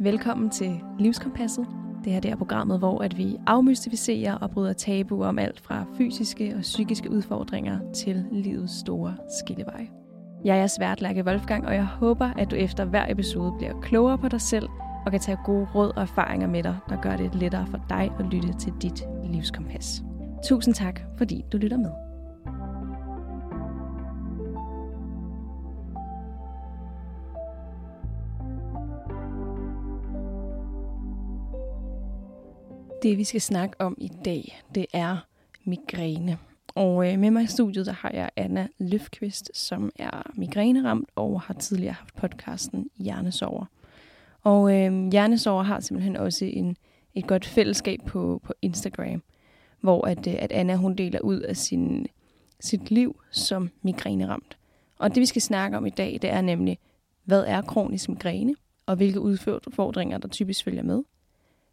Velkommen til Livskompasset. Det her det er programmet, hvor at vi afmystificerer og bryder tabu om alt fra fysiske og psykiske udfordringer til livets store skilleveje. Jeg er svært Lærke Wolfgang, og jeg håber, at du efter hver episode bliver klogere på dig selv og kan tage gode råd og erfaringer med dig, der gør det lettere for dig at lytte til dit livskompas. Tusind tak, fordi du lytter med. Det vi skal snakke om i dag, det er migræne. Og øh, med mig i studiet, der har jeg Anna Løfqvist, som er migræneramt og har tidligere haft podcasten Hjernesover. Og øh, Hjernesover har simpelthen også en, et godt fællesskab på, på Instagram, hvor at, øh, at Anna hun deler ud af sin, sit liv som migræneramt. Og det vi skal snakke om i dag, det er nemlig, hvad er kronisk migræne, og hvilke udfordringer der typisk følger med.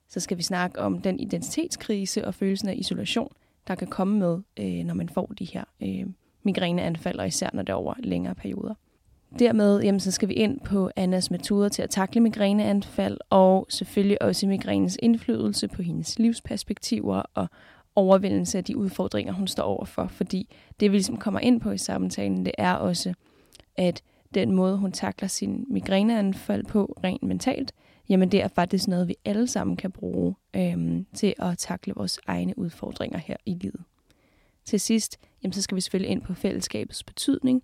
Så skal vi snakke om den identitetskrise og følelsen af isolation, der kan komme med, øh, når man får de her øh, migræneanfald, og især når det er over længere perioder. Dermed jamen, så skal vi ind på Annas metoder til at takle migræneanfald, og selvfølgelig også migrænens indflydelse på hendes livsperspektiver og overvindelse af de udfordringer, hun står overfor. Fordi det, vi ligesom kommer ind på i samtalen, det er også, at den måde, hun takler sin migræneanfald på rent mentalt, jamen det er faktisk noget, vi alle sammen kan bruge øhm, til at takle vores egne udfordringer her i livet. Til sidst, jamen så skal vi selvfølgelig ind på fællesskabets betydning,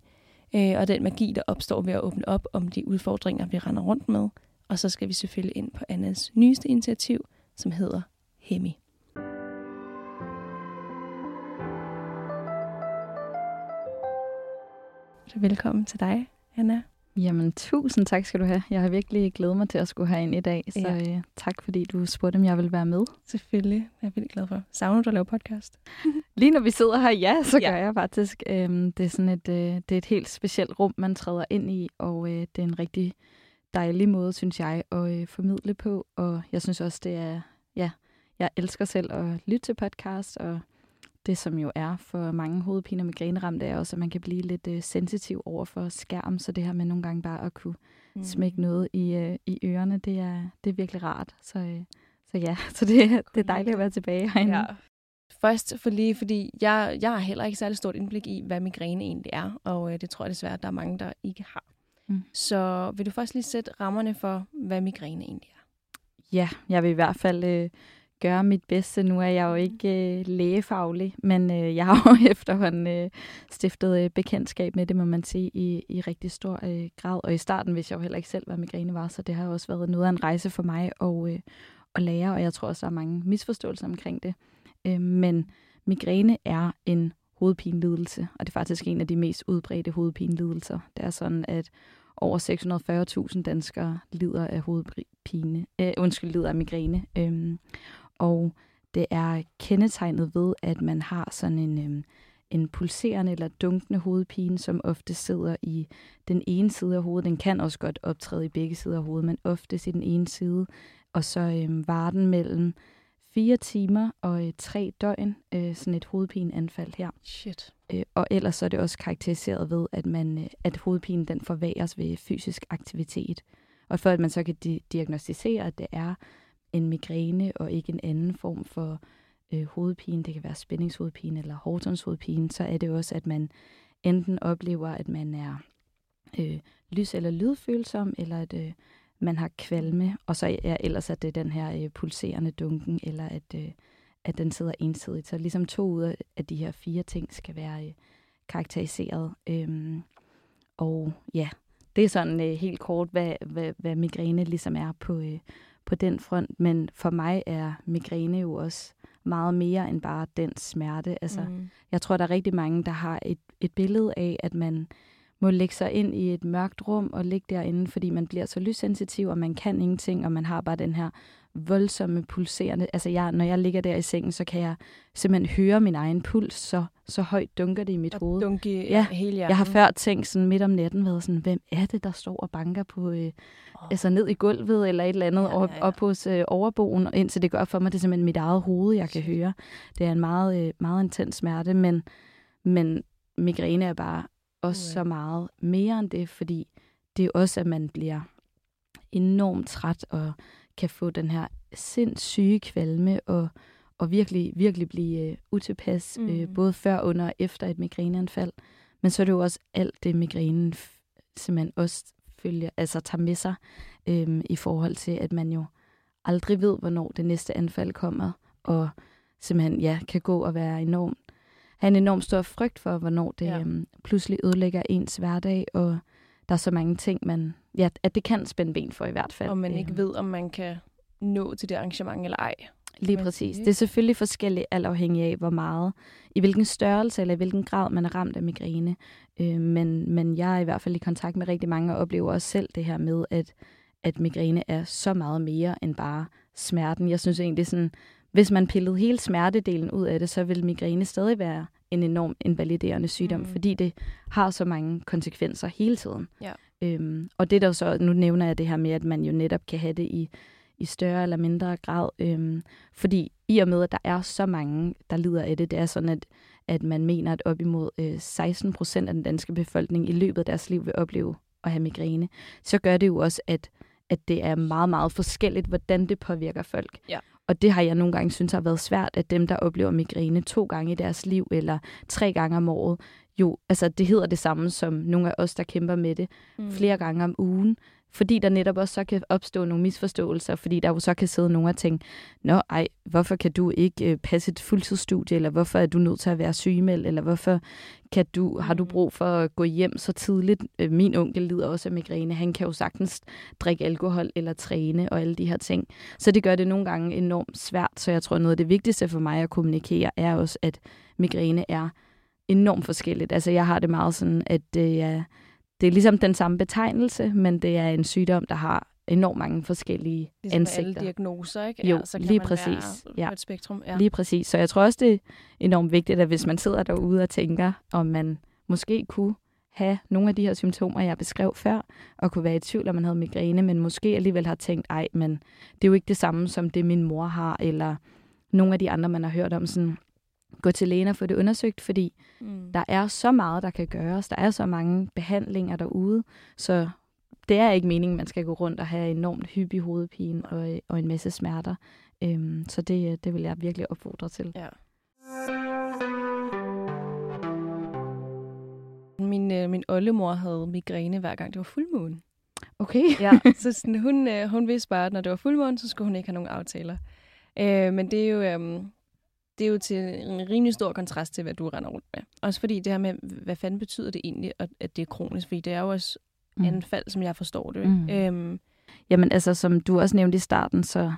øh, og den magi, der opstår ved at åbne op om de udfordringer, vi render rundt med. Og så skal vi selvfølgelig ind på Annas nyeste initiativ, som hedder Hemi. Så velkommen til dig, Anna. Jamen, tusind tak skal du have. Jeg har virkelig glædet mig til at skulle have ind i dag, så ja. øh, tak fordi du spurgte, om jeg vil være med. Selvfølgelig. Jeg er vildt glad for. Savner du at lave podcast? Lige når vi sidder her, ja, så ja. gør jeg faktisk. Øhm, det, er sådan et, øh, det er et helt specielt rum, man træder ind i, og øh, det er en rigtig dejlig måde, synes jeg, at øh, formidle på. Og jeg synes også, det er, ja, jeg elsker selv at lytte til podcast, og det, som jo er for mange hovedpiner med græneramte, er også, at man kan blive lidt øh, sensitiv over for skærm, så det her med nogle gange bare at kunne mm. smække noget i, øh, i ørerne, det er, det er virkelig rart. Så, øh, så ja, så det, det er dejligt at være tilbage herinde. Ja. Først for lige, fordi jeg, jeg har heller ikke særlig stort indblik i, hvad migræne egentlig er, og øh, det tror jeg desværre, at der er mange, der ikke har. Mm. Så vil du først lige sætte rammerne for, hvad migræne egentlig er? Ja, jeg vil i hvert fald øh, gøre mit bedste. Nu er jeg jo ikke øh, lægefaglig, men øh, jeg har jo efterhånden øh, stiftet øh, bekendtskab med det, må man sige, i, i rigtig stor øh, grad. Og i starten vidste jeg jo heller ikke selv, hvad migræne var, så det har også været noget af en rejse for mig at, øh, at lære, og jeg tror også, der er mange misforståelser omkring det. Øh, men migræne er en hovedpinelidelse, og det er faktisk en af de mest udbredte hovedpinelidelser. Det er sådan, at over 640.000 danskere lider af hovedpine, øh, undskyld, lider af migræne. Øhm, og det er kendetegnet ved, at man har sådan en, øhm, en pulserende eller dunkende hovedpine, som ofte sidder i den ene side af hovedet. Den kan også godt optræde i begge sider af hovedet, men ofte i den ene side. Og så øhm, var den mellem fire timer og øh, tre døgn, øh, sådan et hovedpineanfald her. Shit. Øh, og ellers så er det også karakteriseret ved, at, man, øh, at hovedpinen den forværes ved fysisk aktivitet. Og for at man så kan di- diagnostisere, at det er en migræne og ikke en anden form for øh, hovedpine, det kan være spændingshovedpine eller hårdtonshovedpine, så er det også, at man enten oplever, at man er øh, lys- eller lydfølsom, eller at øh, man har kvalme, og så er ellers at det er den her øh, pulserende dunken, eller at, øh, at den sidder ensidigt. Så ligesom to ud af de her fire ting skal være øh, karakteriseret. Øhm, og ja, det er sådan øh, helt kort, hvad, hvad, hvad migræne ligesom er på, øh, på den front. Men for mig er migræne jo også meget mere end bare den smerte. Altså, mm. Jeg tror, der er rigtig mange, der har et, et billede af, at man må lægge sig ind i et mørkt rum og ligge derinde, fordi man bliver så lyssensitiv, og man kan ingenting, og man har bare den her voldsomme pulserende... Altså, jeg, når jeg ligger der i sengen, så kan jeg simpelthen høre min egen puls, så, så højt dunker det i mit og hoved. Dunke ja, hele jeg har før tænkt sådan midt om natten, været sådan, hvem er det, der står og banker på... Øh, oh. Altså ned i gulvet eller et eller andet ja, ja, ja. op hos øh, overboen, indtil det gør for mig, det er simpelthen mit eget hoved, jeg kan høre. Det er en meget, øh, meget intens smerte, men, men migræne er bare også okay. så meget mere end det, fordi det er også, at man bliver enormt træt og kan få den her sindssyge kvalme og, og virkelig, virkelig blive øh, utilpas, mm. øh, både før, under og efter et migræneanfald. Men så er det jo også alt det, migrænen simpelthen også følger, altså tager med sig øh, i forhold til, at man jo aldrig ved, hvornår det næste anfald kommer, og simpelthen ja, kan gå og være enormt, have en enorm stor frygt for, hvornår det ja. øhm, pludselig ødelægger ens hverdag, og der er så mange ting, man, ja, at det kan spænde ben for i hvert fald. Og man ikke ved, om man kan nå til det arrangement eller ej. Lige præcis. Det er selvfølgelig forskelligt, alt afhængig af, hvor meget, i hvilken størrelse eller i hvilken grad man er ramt af migræne. Øh, men, men jeg er i hvert fald i kontakt med rigtig mange og oplever også selv det her med, at, at migræne er så meget mere end bare smerten. Jeg synes egentlig sådan, hvis man pillede hele smertedelen ud af det, så vil migræne stadig være en enorm invaliderende sygdom, mm. fordi det har så mange konsekvenser hele tiden. Ja. Øhm, og det der så, nu nævner jeg det her med, at man jo netop kan have det i, i større eller mindre grad, øhm, fordi i og med, at der er så mange, der lider af det, det er sådan, at, at man mener, at op imod øh, 16 procent af den danske befolkning i løbet af deres liv vil opleve at have migræne, så gør det jo også, at at det er meget, meget forskelligt, hvordan det påvirker folk. Ja. Og det har jeg nogle gange synes har været svært, at dem, der oplever migræne to gange i deres liv, eller tre gange om året, jo, altså det hedder det samme som nogle af os, der kæmper med det mm. flere gange om ugen, fordi der netop også så kan opstå nogle misforståelser, fordi der jo så kan sidde nogen og tænke, nå ej, hvorfor kan du ikke øh, passe et fuldtidsstudie, eller hvorfor er du nødt til at være sygemeldt, eller hvorfor kan du, har du mm. brug for at gå hjem så tidligt? Øh, min onkel lider også af migræne, han kan jo sagtens drikke alkohol eller træne og alle de her ting. Så det gør det nogle gange enormt svært, så jeg tror noget af det vigtigste for mig at kommunikere er også, at migræne er enormt forskelligt. Altså jeg har det meget sådan, at det er det er ligesom den samme betegnelse, men det er en sygdom, der har enormt mange forskellige ligesom ansigter. alle diagnoser, ikke? Jo, ja, så kan lige man præcis. ja. på et spektrum. Ja. Lige præcis. Så jeg tror også, det er enormt vigtigt, at hvis man sidder derude og tænker, om man måske kunne have nogle af de her symptomer, jeg beskrev før, og kunne være i tvivl, om man havde migræne, men måske alligevel har tænkt, ej, men det er jo ikke det samme, som det min mor har, eller nogle af de andre, man har hørt om, sådan, gå til lægen og få det undersøgt, fordi mm. der er så meget, der kan gøres. Der er så mange behandlinger derude, så det er ikke meningen, man skal gå rundt og have enormt hyppig hovedpine og, og en masse smerter. Øhm, så det, det vil jeg virkelig opfordre til. Ja. Min, øh, min oldemor havde migræne hver gang det var fuldmåne. Okay. ja, så sådan, hun, øh, hun vidste bare, at når det var fuldmåne, så skulle hun ikke have nogen aftaler. Øh, men det er jo... Øh, det er jo til en rimelig stor kontrast til, hvad du render rundt med. Også fordi det her med, hvad fanden betyder det egentlig, at det er kronisk? Fordi det er jo også mm. anfald, som jeg forstår det. Mm. Øhm. Jamen altså, som du også nævnte i starten, så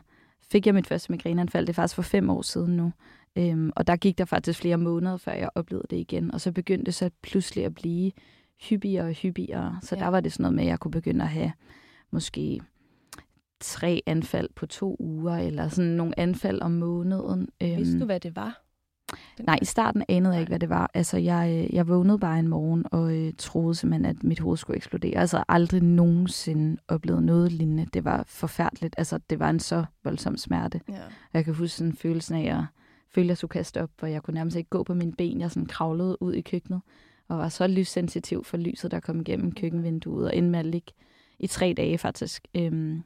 fik jeg mit første migræneanfald. Det er faktisk for fem år siden nu. Øhm, og der gik der faktisk flere måneder, før jeg oplevede det igen. Og så begyndte det så pludselig at blive hyppigere og hyppigere. Så ja. der var det sådan noget med, at jeg kunne begynde at have måske tre anfald på to uger, eller sådan nogle anfald om måneden. Vidste du, øhm, hvad det var? Den Nej, i starten anede jeg ikke, hvad det var. Altså, jeg, øh, jeg vågnede bare en morgen og øh, troede simpelthen, at mit hoved skulle eksplodere. Altså, aldrig nogensinde oplevet noget lignende. Det var forfærdeligt. Altså, det var en så voldsom smerte. Ja. Jeg kan huske sådan følelsen af, at føle, at jeg skulle kaste op, og jeg kunne nærmest ikke gå på mine ben. Jeg sådan kravlede ud i køkkenet, og var så lyssensitiv for lyset, der kom igennem køkkenvinduet, og endte med at ligge i tre dage faktisk. Øhm,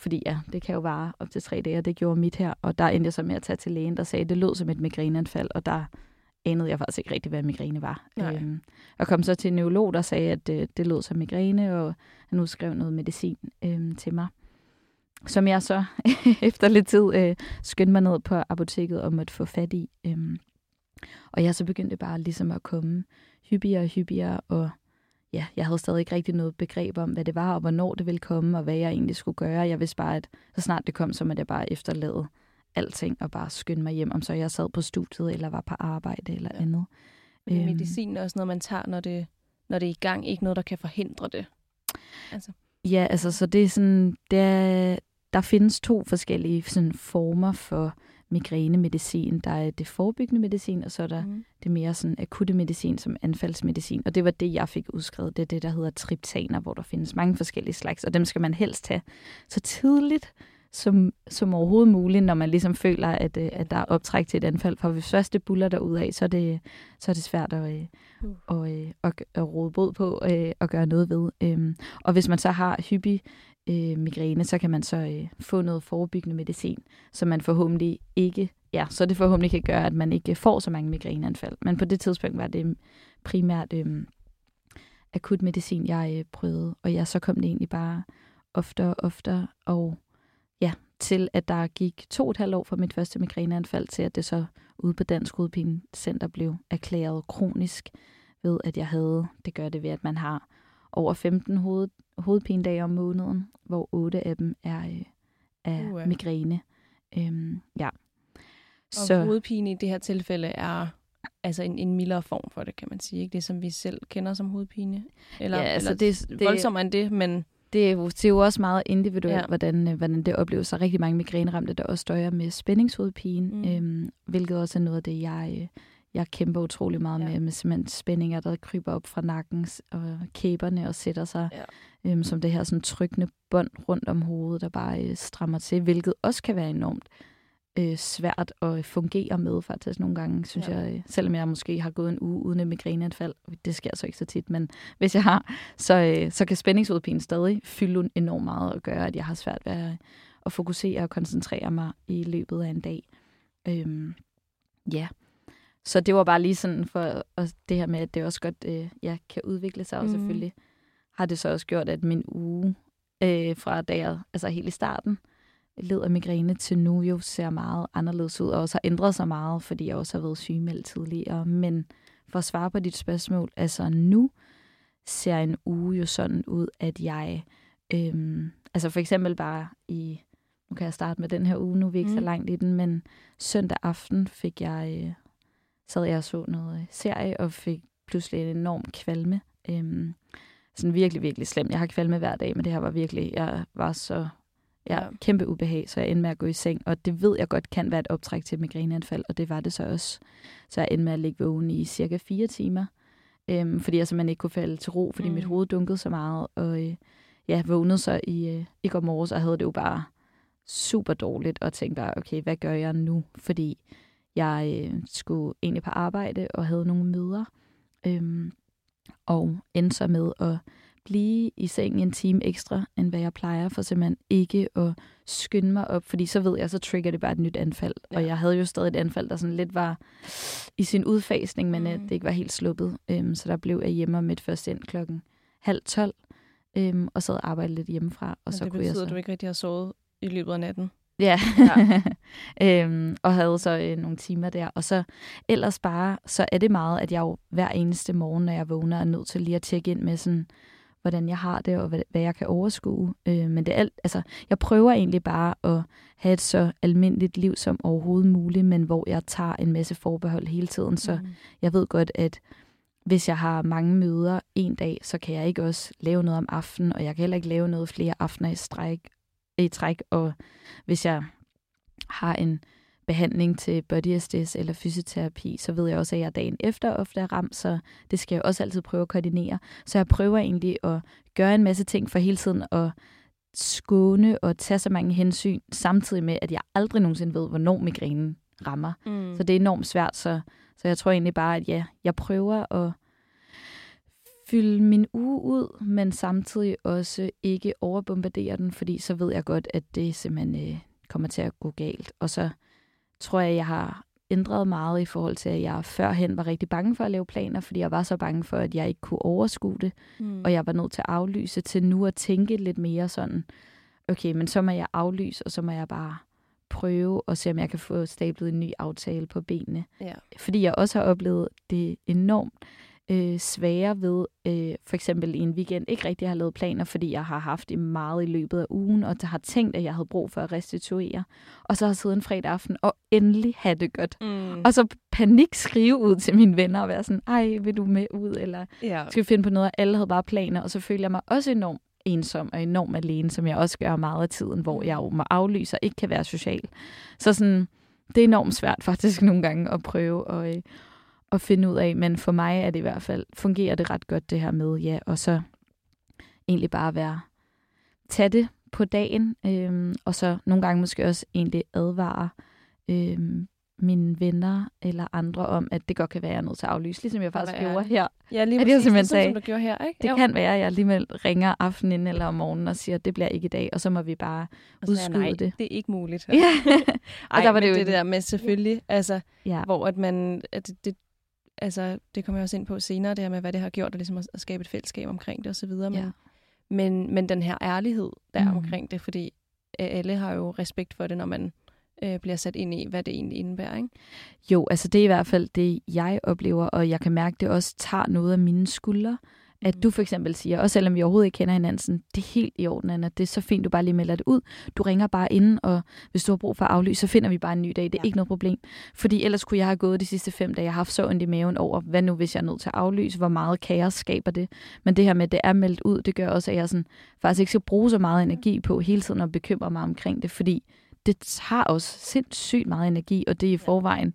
fordi ja, det kan jo vare op til tre dage, og det gjorde mit her. Og der endte jeg så med at tage til lægen, der sagde, at det lød som et migræneanfald, og der anede jeg faktisk ikke rigtigt, hvad migræne var. Øhm, og kom så til en neurolog, der sagde, at det, det lød som migræne, og han udskrev noget medicin øhm, til mig. Som jeg så efter lidt tid øh, skyndte mig ned på apoteket og måtte få fat i. Øhm, og jeg så begyndte bare ligesom at komme hyppigere og hyppigere, og ja, jeg havde stadig ikke rigtig noget begreb om, hvad det var, og hvornår det ville komme, og hvad jeg egentlig skulle gøre. Jeg vidste bare, at så snart det kom, så måtte jeg bare efterlade alting, og bare skynde mig hjem, om så jeg sad på studiet, eller var på arbejde, eller ja. andet. Men øhm. medicin er også noget, man tager, når det, når det er i gang, ikke noget, der kan forhindre det. Altså. Ja, altså, så det er sådan, der, der findes to forskellige sådan, former for migrænemedicin. Der er det forebyggende medicin, og så er der mm. det mere sådan akutte medicin som anfaldsmedicin. Og det var det, jeg fik udskrevet. Det er det, der hedder triptaner, hvor der findes mange forskellige slags, og dem skal man helst have så tidligt som, som overhovedet muligt, når man ligesom føler, at, øh, at der er optræk til et anfald. For hvis først det buller derud af, så er det, så er det svært at, øh, uh. at, at, at råde bod på og gøre noget ved. Øhm, og hvis man så har hyppig øh, migræne, så kan man så øh, få noget forebyggende medicin, så man forhåbentlig ikke, ja, så det forhåbentlig kan gøre, at man ikke får så mange migræneanfald. Men på det tidspunkt var det primært øh, akut medicin, jeg øh, prøvede, og ja, så kom det egentlig bare oftere og oftere, og til at der gik to og et halvt år fra mit første migræneanfald, til at det så ude på Dansk Center blev erklæret kronisk ved, at jeg havde, det gør det ved, at man har over 15 hoved, hovedpindage om måneden, hvor 8 af dem er, øh, er uh. migræne. Øhm, ja. Og så, hovedpine i det her tilfælde er altså en, en mildere form for det, kan man sige. Ikke det, som vi selv kender som hovedpine. Eller, ja, altså eller det, det, voldsommere end det, men... Det er, jo, det er jo også meget individuelt, ja. hvordan, øh, hvordan det opleves. Så rigtig mange migræneramte, der også støjer med spændingshovedpine, mm. øhm, hvilket også er noget af det, jeg, øh, jeg kæmper utrolig meget ja. med, med simpelthen spændinger, der kryber op fra nakken og kæberne og sætter sig ja. øhm, som det her sådan trykkende bånd rundt om hovedet, der bare øh, strammer til, hvilket også kan være enormt øh, svært at fungere med faktisk nogle gange, synes ja. jeg. Øh, selvom jeg måske har gået en uge uden et migræneanfald, det sker så ikke så tit, men hvis jeg har, så, øh, så kan spændingsudpinen stadig fylde enormt meget og gøre, at jeg har svært ved at, at fokusere og koncentrere mig i løbet af en dag. Øhm, ja, så det var bare lige sådan for og det her med, at det også godt øh, ja, kan udvikle sig, og mm. selvfølgelig har det så også gjort, at min uge øh, fra da jeg, altså helt i starten, led af migræne til nu jo ser meget anderledes ud, og også har ændret sig meget, fordi jeg også har været sygemeldt tidligere. Men for at svare på dit spørgsmål, altså nu ser en uge jo sådan ud, at jeg, øhm, altså for eksempel bare i, nu kan jeg starte med den her uge, nu er vi ikke mm. så langt i den, men søndag aften fik jeg, øh, sad jeg og så noget serie, og fik pludselig en enorm kvalme. Øhm, sådan virkelig, virkelig slemt. Jeg har kvalme hver dag, men det her var virkelig, jeg var så Ja, kæmpe ubehag, så jeg endte med at gå i seng. Og det ved jeg godt kan være et optræk til et migræneanfald, og det var det så også. Så jeg endte med at ligge vågen i cirka fire timer, øhm, fordi jeg simpelthen ikke kunne falde til ro, fordi mm. mit hoved dunkede så meget. Og øh, ja, vågnede så i, øh, i går morges, og havde det jo bare super dårligt, og tænkte bare, okay, hvad gør jeg nu? Fordi jeg øh, skulle egentlig på arbejde og havde nogle møder, øhm, og endte så med at blive i seng en time ekstra, end hvad jeg plejer, for simpelthen ikke at skynde mig op, fordi så ved jeg, så trigger det bare et nyt anfald. Ja. Og jeg havde jo stadig et anfald, der sådan lidt var i sin udfasning, men mm. det ikke var helt sluppet. Um, så der blev jeg hjemme mit første ind klokken halv tolv, um, og sad og arbejdede lidt hjemmefra. Og men så det kunne betyder, jeg så... at du ikke rigtig har sovet i løbet af natten? Ja, ja. øhm, og havde så øh, nogle timer der. Og så ellers bare, så er det meget, at jeg jo hver eneste morgen, når jeg vågner, er nødt til lige at tjekke ind med sådan, hvordan jeg har det, og hvad, hvad jeg kan overskue. Øh, men det er alt, altså, jeg prøver egentlig bare at have et så almindeligt liv som overhovedet muligt, men hvor jeg tager en masse forbehold hele tiden, så mm. jeg ved godt, at hvis jeg har mange møder en dag, så kan jeg ikke også lave noget om aftenen, og jeg kan heller ikke lave noget flere aftener i, stræk, i træk, og hvis jeg har en behandling til body SDS eller fysioterapi, så ved jeg også, at jeg dagen efter ofte er ramt, så det skal jeg også altid prøve at koordinere. Så jeg prøver egentlig at gøre en masse ting for hele tiden at skåne og tage så mange hensyn, samtidig med, at jeg aldrig nogensinde ved, hvornår migrænen rammer. Mm. Så det er enormt svært, så, så jeg tror egentlig bare, at ja, jeg prøver at fylde min uge ud, men samtidig også ikke overbombardere den, fordi så ved jeg godt, at det simpelthen øh, kommer til at gå galt. Og så tror jeg, jeg har ændret meget i forhold til, at jeg førhen var rigtig bange for at lave planer, fordi jeg var så bange for, at jeg ikke kunne overskue det, mm. og jeg var nødt til at aflyse, til nu at tænke lidt mere sådan, okay, men så må jeg aflyse, og så må jeg bare prøve og se, om jeg kan få stablet en ny aftale på benene. Ja. Fordi jeg også har oplevet det enormt øh, svære ved, øh, for eksempel i en weekend, ikke rigtig har lavet planer, fordi jeg har haft det meget i løbet af ugen, og har tænkt, at jeg havde brug for at restituere. Og så har siddet en fredag aften og endelig have det godt. Mm. Og så panik skrive ud til mine venner og være sådan, ej, vil du med ud? Eller ja. skal vi finde på noget? Alle havde bare planer, og så føler jeg mig også enormt ensom og enormt alene, som jeg også gør meget af tiden, hvor jeg jo må aflyse og ikke kan være social. Så sådan, det er enormt svært faktisk nogle gange at prøve at, øh, at finde ud af, men for mig er det i hvert fald, fungerer det ret godt det her med, ja, og så egentlig bare være, tage det på dagen, øhm, og så nogle gange måske også egentlig advare, øhm, mine venner eller andre om, at det godt kan være, at jeg er nødt til at aflyse, ligesom jeg faktisk gjorde her. Ja, lige At præcis, jeg simpelthen det sådan, sagde, som du gjorde her, ikke? Det Jo. kan være, at jeg alligevel ringer aftenen eller om morgenen og siger, at det bliver ikke i dag, og så må vi bare Og så udskyde nej, det. det er ikke muligt. Ja, Ej, der var det jo det der med selvfølgelig, altså, ja. hvor at man, at det, det, altså, det kommer jeg også ind på senere, det her med, hvad det har gjort, og ligesom at, at skabe et fællesskab omkring det osv., men, Ja. men, men den her ærlighed, der er Mm. omkring det, fordi alle har jo respekt for det, når man øh, bliver sat ind i, hvad det egentlig indebærer, ikke? Jo, altså det er i hvert fald det, jeg oplever, og jeg kan mærke, det også tager noget af mine skuldre. At Mm. du for eksempel siger, også selvom vi overhovedet ikke kender hinanden, sådan, det er helt i orden, Anna, det er så fint, du bare lige melder det ud. Du ringer bare ind, og hvis du har brug for at aflyse, så finder vi bare en ny dag. Det er Ja. ja. ikke noget problem. Fordi ellers kunne jeg have gået de sidste fem dage, jeg har haft så ondt i maven over, hvad nu hvis jeg er nødt til at aflyse, hvor meget kaos skaber det. Men det her med, at det er meldt ud, det gør også, at jeg sådan, faktisk ikke skal bruge så meget energi på hele tiden at bekymre mig omkring det, fordi det tager også sindssygt meget energi, og det er i forvejen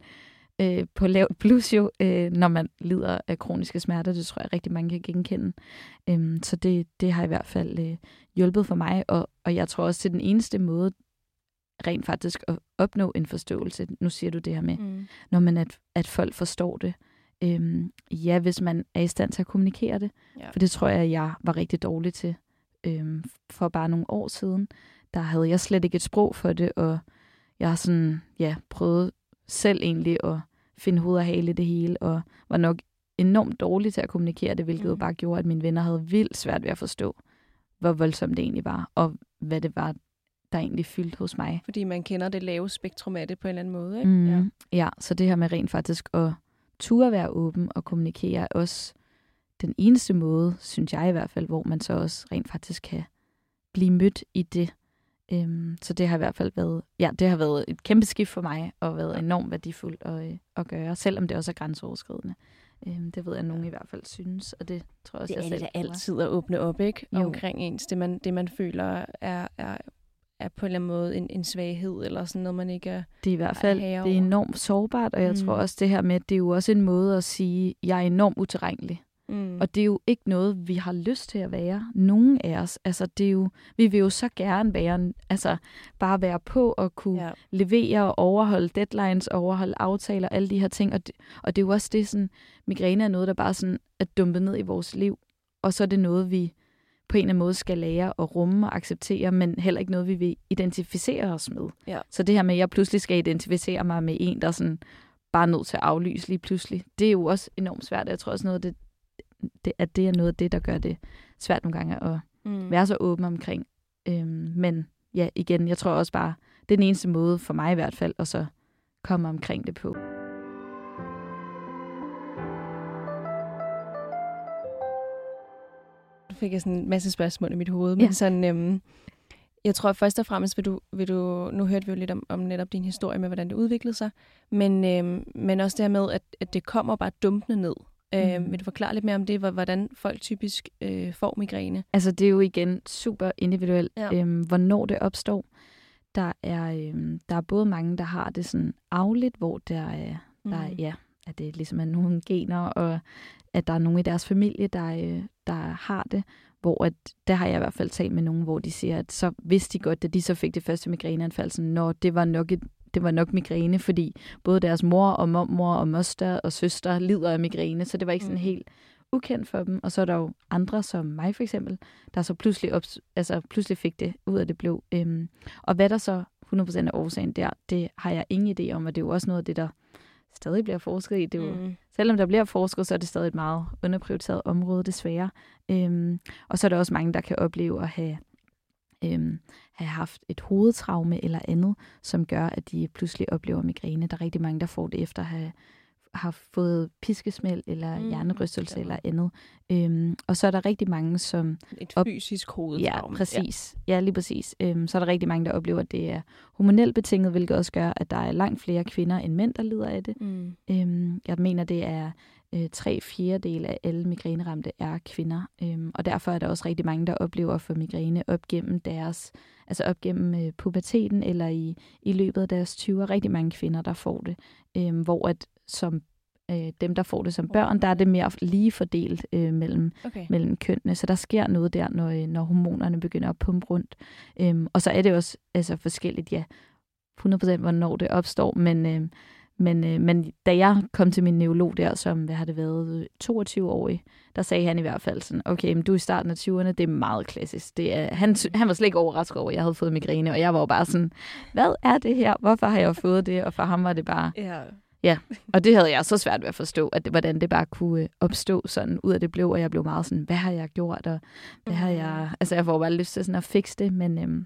øh, på lavt plus jo, øh, når man lider af kroniske smerter. Det tror jeg rigtig mange kan genkende. Øhm, så det, det har i hvert fald øh, hjulpet for mig, og, og jeg tror også, det er den eneste måde rent faktisk at opnå en forståelse. Nu siger du det her med, Mm. når man at, at folk forstår det. Øhm, ja, hvis man er i stand til at kommunikere det. Ja. For det tror jeg, jeg var rigtig dårlig til øhm, for bare nogle år siden. Der havde jeg slet ikke et sprog for det, og jeg har sådan, ja, prøvet selv egentlig at finde hoved og hale i det hele, og var nok enormt dårlig til at kommunikere det, hvilket mm. jo bare gjorde, at mine venner havde vildt svært ved at forstå, hvor voldsomt det egentlig var, og hvad det var, der egentlig fyldte hos mig. Fordi man kender det lave spektrum af det på en eller anden måde, ikke? Mm, Ja. ja. så det her med rent faktisk at ture være åben og kommunikere er også den eneste måde, synes jeg i hvert fald, hvor man så også rent faktisk kan blive mødt i det. Øhm, så det har i hvert fald været, ja, det har været et kæmpe skift for mig, og været enormt værdifuldt at, øh, at gøre, selvom det også er grænseoverskridende. Øhm, det ved jeg, at nogen i hvert fald synes, og det tror jeg også, Det er jeg selv bruger. altid at åbne op, ikke? Jo. Omkring ens, det man, det man føler er, er, er på en eller anden måde en, en svaghed, eller sådan noget, man ikke er... Det er i hvert er fald det er enormt sårbart, og jeg mm. tror også det her med, det er jo også en måde at sige, jeg er enormt utilregnelig. Mm. Og det er jo ikke noget, vi har lyst til at være. Nogen af os. Altså, det er jo, vi vil jo så gerne være, altså, bare være på og kunne ja. levere og overholde deadlines, overholde aftaler, alle de her ting. Og det, og det er jo også det, sådan, migræne er noget, der bare sådan er dumpet ned i vores liv. Og så er det noget, vi på en eller anden måde skal lære at rumme og acceptere, men heller ikke noget, vi vil identificere os med. Ja. Så det her med, at jeg pludselig skal identificere mig med en, der sådan bare er nødt til at aflyse lige pludselig, det er jo også enormt svært. Jeg tror også noget, af det, det, at det er noget af det, der gør det svært nogle gange at Mm. være så åben omkring. Øhm, men ja, igen, jeg tror også bare, det er den eneste måde for mig i hvert fald, at så komme omkring det på. Nu fik jeg sådan en masse spørgsmål i mit hoved, men Ja. sådan, øhm, jeg tror først og fremmest vil du, vil du, nu hørte vi jo lidt om, om netop din historie med, hvordan det udviklede sig, men, øhm, men også det her med, at, at det kommer bare dumpende ned. Øhm, Mm. vil du forklare lidt mere om det, hvor- hvordan folk typisk øh, får migræne? Altså, det er jo igen super individuelt, Ja. øhm, hvornår det opstår. Der er, øhm, der er både mange, der har det sådan afligt, hvor der er, der er Mm. ja, at det ligesom er nogle gener, og at der er nogen i deres familie, der, øh, der har det. Hvor at, der har jeg i hvert fald talt med nogen, hvor de siger, at så vidste de godt, da de så fik det første migræneanfald, sådan, når det var nok et det var nok migræne, fordi både deres mor og mormor og moster og søster lider af migræne, så det var ikke sådan Mm. helt ukendt for dem. Og så er der jo andre, som mig for eksempel, der så pludselig, op, altså pludselig fik det ud af det blå. Øhm, og hvad der så 100% af årsagen der, det har jeg ingen idé om, og det er jo også noget af det, der stadig bliver forsket i. Det er jo, Mm. Selvom der bliver forsket, så er det stadig et meget underprioriteret område, desværre. Øhm, og så er der også mange, der kan opleve at have, øhm, have haft et hovedtraume eller andet, som gør, at de pludselig oplever migræne. Der er rigtig mange, der får det efter at have har fået piskesmæld eller Mm, hjernerystelse eller andet. Øhm, og så er der rigtig mange, som Et Op- fysisk Ja, hovedtraume. præcis. Ja, lige præcis. Øhm, så er der rigtig mange, der oplever, at det er hormonelt betinget, hvilket også gør, at der er langt flere kvinder end mænd, der lider af det. Ja. Mm. Øhm, jeg mener, det er øh, tre fjerdedel af alle migræneramte er kvinder. Øhm, og derfor er der også rigtig mange, der oplever at få migræne op gennem deres, altså op gennem øh, puberteten eller i, i løbet af deres 20'er. Rigtig mange kvinder, der får det. Øhm, hvor at som øh, dem, der får det som børn, der er det mere lige fordelt øh, mellem Okay. mellem kønnene. Så der sker noget der, når, øh, når hormonerne begynder at pumpe rundt. Øhm, og så er det også altså, forskelligt, ja, 100% hvornår det opstår, men, øh, Men, øh, men da jeg kom til min neurolog der, som hvad har det været, 22-årig, der sagde han i hvert fald sådan, okay, men du er i starten af 20'erne, det er meget klassisk. Det er, han, han var slet ikke overrasket over, at jeg havde fået migræne, og jeg var jo bare sådan, hvad er det her? Hvorfor har jeg fået det? Og for ham var det bare... Ja. Ja, og det havde jeg så svært ved at forstå, at det, hvordan det bare kunne øh, opstå sådan ud af det blå, og jeg blev meget sådan, hvad har jeg gjort, og hvad har jeg... Mm. Altså, jeg får bare lyst til sådan at fikse det, men, øhm,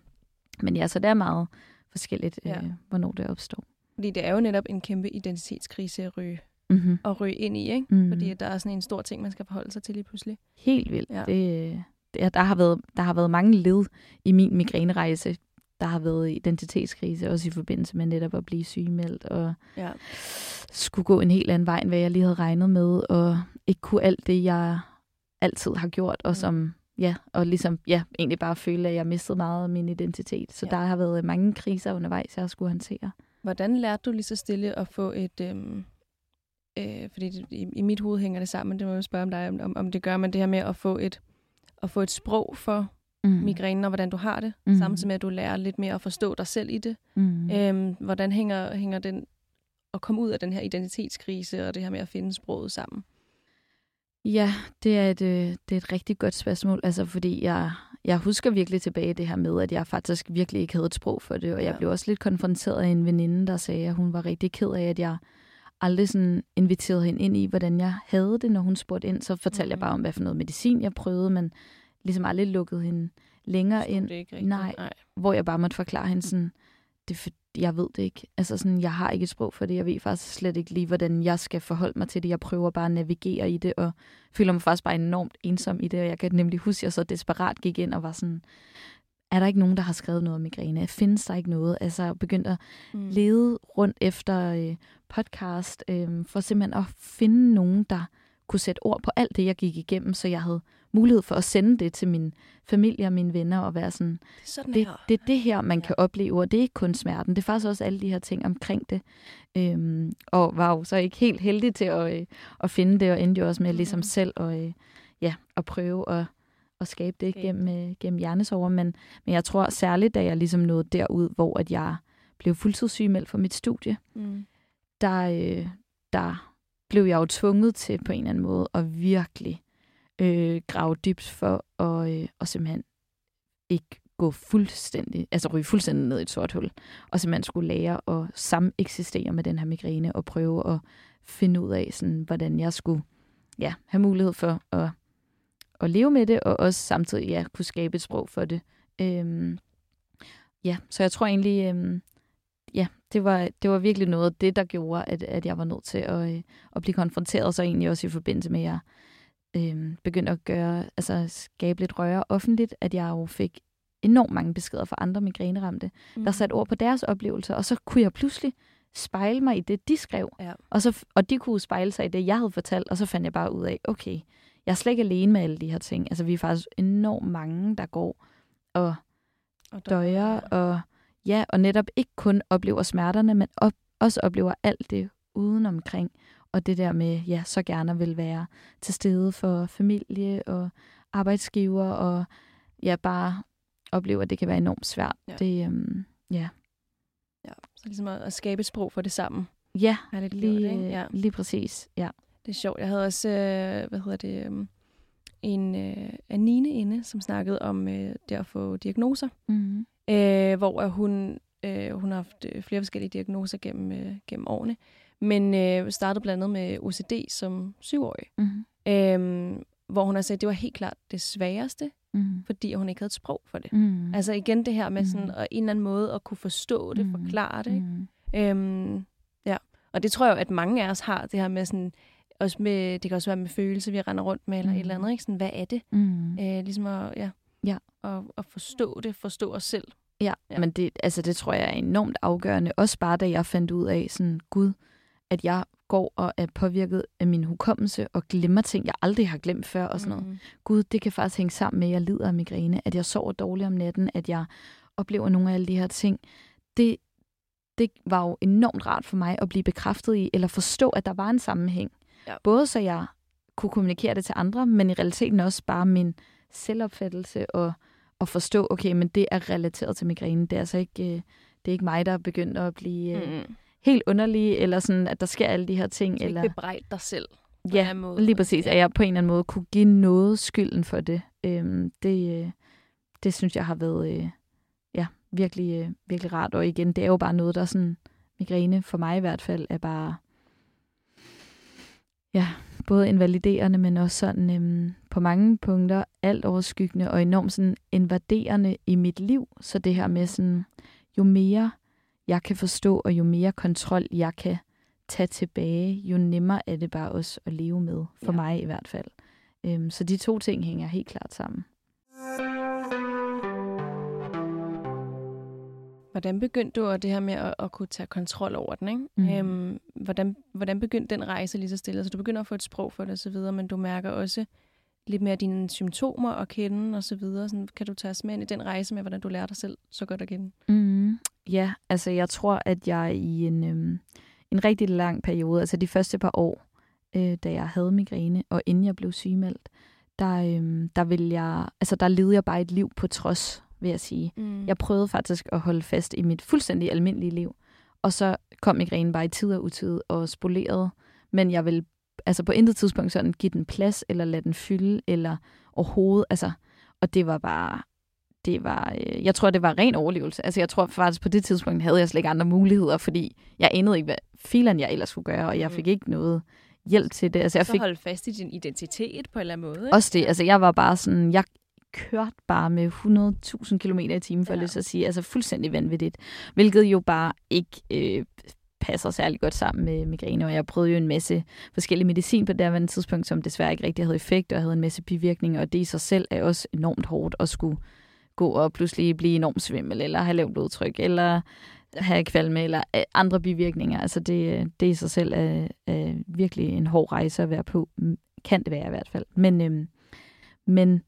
men ja, så det er meget forskelligt, Ja. øh, hvornår det opstår. Fordi det er jo netop en kæmpe identitetskrise at ryge, Mm-hmm. at ryge ind i, ikke? Mm. Fordi der er sådan en stor ting, man skal forholde sig til lige pludselig. Helt vildt. Ja. Det, det, der, har været, der har været mange led i min migrænerejse. Der har været identitetskrise, også i forbindelse med netop at blive sygemeldt, og Ja. skulle gå en helt anden vej, end hvad jeg lige havde regnet med, og ikke kunne alt det, jeg altid har gjort, og Mm. som, ja, og ligesom, ja, egentlig bare føle, at jeg mistede meget af min identitet. Så ja. der har været mange kriser undervejs, jeg har skulle håndtere. Hvordan lærte du lige så stille at få et... Øhm, øh, fordi det, i, i mit hoved hænger det sammen, det må jeg spørge om dig, om, om, det gør man det her med at få et, at få et sprog for Mm. migrænen og hvordan du har det, mm. Samtidig med at du lærer lidt mere at forstå dig selv i det. Mm. Mm. Øhm, hvordan hænger, hænger den at komme ud af den her identitetskrise og det her med at finde sproget sammen? Ja, det er, et, øh, det er et rigtig godt spørgsmål, altså fordi jeg, jeg husker virkelig tilbage det her med, at jeg faktisk virkelig ikke havde et sprog for det, og jeg Ja. blev også lidt konfronteret af en veninde, der sagde, at hun var rigtig ked af, at jeg aldrig sådan inviterede hende ind i, hvordan jeg havde det, når hun spurgte ind. Så fortalte mm. jeg Mhm. bare om, hvad for noget medicin jeg prøvede, men ligesom aldrig lukkede hende længere Forstod ind, det ikke rigtigt? Nej. Nej. hvor jeg bare måtte forklare hende sådan, det er jeg ved det ikke. Altså sådan, jeg har ikke et sprog for det. Jeg ved faktisk slet ikke lige, hvordan jeg skal forholde mig til det. Jeg prøver bare at navigere i det, og føler mig faktisk bare enormt ensom i det. Og jeg kan nemlig huske, at jeg så desperat gik ind og var sådan, er der ikke nogen, der har skrevet noget om migræne? Findes der ikke noget? Altså jeg begyndte at Mm. lede rundt efter øh, podcast, øh, for simpelthen at finde nogen, der kunne sætte ord på alt det, jeg gik igennem, så jeg havde mulighed for at sende det til min familie og mine venner, og være sådan, Det er sådan det, her. det er det her, man Ja. kan opleve, og det er ikke kun smerten, det er faktisk også alle de her ting omkring det. Øhm, og var jo så ikke helt heldig til at, øh, at finde det, og endte jo også med ligesom Mhm. selv at, øh, ja, at prøve at, at skabe det Skabe gennem, øh, gennem hjernesover. Men, men jeg tror særligt, da jeg ligesom nåede derud, hvor at jeg blev fuldtidssygemeldt for mit studie, Mm. der, øh, der blev jeg jo tvunget til på en eller anden måde at virkelig øh, grave dybt for at, øh, og simpelthen ikke gå fuldstændig, altså ryge fuldstændig ned i et sort hul, og simpelthen skulle lære at sameksistere med den her migræne og prøve at finde ud af, sådan, hvordan jeg skulle ja, have mulighed for at, at leve med det, og også samtidig ja, kunne skabe et sprog for det. Øhm, ja, så jeg tror egentlig, øhm, ja, det var, det var virkelig noget af det, der gjorde, at, at jeg var nødt til at, øh, at blive konfronteret, så egentlig også i forbindelse med, at jeg øh, begyndte at gøre, altså skabe lidt røre offentligt, at jeg jo fik enormt mange beskeder fra andre migræneramte, Mm. der satte ord på deres oplevelser, og så kunne jeg pludselig spejle mig i det, de skrev. Ja. Og, så, og de kunne spejle sig i det, jeg havde fortalt, og så fandt jeg bare ud af, okay, jeg er slet ikke alene med alle de her ting. Altså, vi er faktisk enormt mange, der går og og døjer, og ja, og netop ikke kun oplever smerterne, men op, også oplever alt det udenomkring. Og det der med, ja, så gerne vil være til stede for familie og arbejdsgiver, og ja, bare oplever, at det kan være enormt svært. Ja. Det, øhm, ja. Ja, så ligesom at, at skabe et sprog for det sammen. Ja, Har lidt lige, gjort, ikke? Ja. lige præcis. Ja. Det er sjovt. Jeg havde også, øh, hvad hedder det, øh, en øh, Anine inde, som snakkede om øh, det at få diagnoser. Mm-hmm. øh, hvor hun, øh, hun har haft øh, flere forskellige diagnoser gennem, øh, gennem årene, men øh, startede blandt andet med OCD som syvårig, Mm-hmm. øh, hvor hun har sagt, at det var helt klart det sværeste, Mm-hmm. fordi hun ikke havde et sprog for det. Mm-hmm. Altså igen det her med sådan, Mhm. at en eller anden måde at kunne forstå det, Mhm. forklare det. Mm-hmm. Øhm, ja, og det tror jeg jo, at mange af os har, det her med sådan, også med, det kan også være med følelse, vi render rundt med, eller Mhm. et eller andet, ikke? Sådan, hvad er det? Mm-hmm. Øh, ligesom at, ja, Ja. At, at forstå det, forstå os selv. Ja, Ja. ja, men det, altså, det tror jeg er enormt afgørende. Også bare da jeg fandt ud af, sådan, gud, at jeg går og er påvirket af min hukommelse og glemmer ting, jeg aldrig har glemt før og sådan noget. Mhm. Gud, det kan faktisk hænge sammen med, at jeg lider af migræne, at jeg sover dårligt om natten, at jeg oplever nogle af alle de her ting. Det, det var jo enormt rart for mig at blive bekræftet i, eller forstå, at der var en sammenhæng. Ja. Både så jeg kunne kommunikere det til andre, men i realiteten også bare min selvopfattelse og, og forstå, okay, men det er relateret til migræne. Det er altså ikke, øh, det er ikke mig, der er begyndt at blive Mm. Helt underlige, eller sådan, at der sker alle de her ting. Du eller... ikke bebrejde dig selv. på Ja, måde. Lige præcis, at jeg på en eller anden måde kunne give noget skylden for det. Øhm, det, øh, det synes jeg har været øh, ja, virkelig, øh, virkelig rart. Og igen, det er jo bare noget, der er sådan, migræne for mig i hvert fald, er bare ja, både invaliderende, men også sådan øhm, på mange punkter alt overskyggende og enormt sådan invaderende i mit liv. Så det her med sådan, jo mere jeg kan forstå, og jo mere kontrol jeg kan tage tilbage, jo nemmere er det bare også at leve med, for Ja. mig i hvert fald. Øhm, så de to ting hænger helt klart sammen. Hvordan begyndte du det her med at, at kunne tage kontrol over den? Ikke? Mhm. Øhm, hvordan, hvordan begyndte den rejse lige så stille? Altså, du begynder at få et sprog for det osv., men du mærker også lidt mere dine symptomer at kende og så videre. Sådan, kan du tage os med ind i den rejse med, hvordan du lærer dig selv så godt at kende? Mm, ja, altså jeg tror, at jeg i en, øhm, en rigtig lang periode, altså de første par år, øh, da jeg havde migræne, og inden jeg blev sygemeldt, der, øhm, der, ville jeg, altså der levede jeg bare et liv på trods, vil jeg sige. Mm. Jeg prøvede faktisk at holde fast i mit fuldstændig almindelige liv, og så kom migrænen bare i tid og utid og spolerede, men jeg vil altså på intet tidspunkt sådan give den plads, eller lade den fylde, eller overhovedet, altså, og det var bare, det var, øh, jeg tror, det var ren overlevelse. Altså, jeg tror faktisk, på det tidspunkt havde jeg slet ikke andre muligheder, fordi jeg anede ikke, hvad filen jeg ellers skulle gøre, og jeg Mm. fik ikke noget hjælp til det. Altså, jeg så fik holde fast i din identitet på en eller anden måde. Ikke? også det. Altså, jeg var bare sådan, jeg kørte bare med 100.000 km i timen, for ja. at sige. Altså, fuldstændig vanvittigt. Hvilket jo bare ikke øh, passer særlig godt sammen med migræne, og jeg prøvede jo en masse forskellige medicin på det der tidspunkt, som desværre ikke rigtig havde effekt, og havde en masse bivirkninger, og det i sig selv er også enormt hårdt at skulle gå og pludselig blive enormt svimmel, eller have lavt blodtryk, eller have kvalme, eller øh, andre bivirkninger. Altså det, øh, det i sig selv er, er virkelig en hård rejse at være på. Kan det være i hvert fald. Men, øhm, men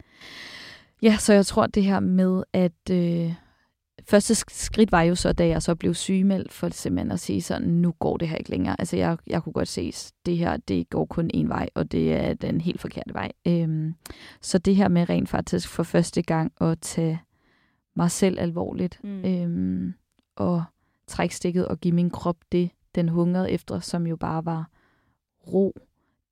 ja, så jeg tror det her med, at øh, første sk- skridt var jo så, da jeg så blev sygemeldt, for simpelthen at sige sådan, nu går det her ikke længere. Altså jeg, jeg kunne godt se, det her, det går kun en vej, og det er den helt forkerte vej. Øhm, så det her med rent faktisk for første gang at tage mig selv alvorligt, Mm. øhm, og trække stikket og give min krop det, den hungrede efter, som jo bare var ro.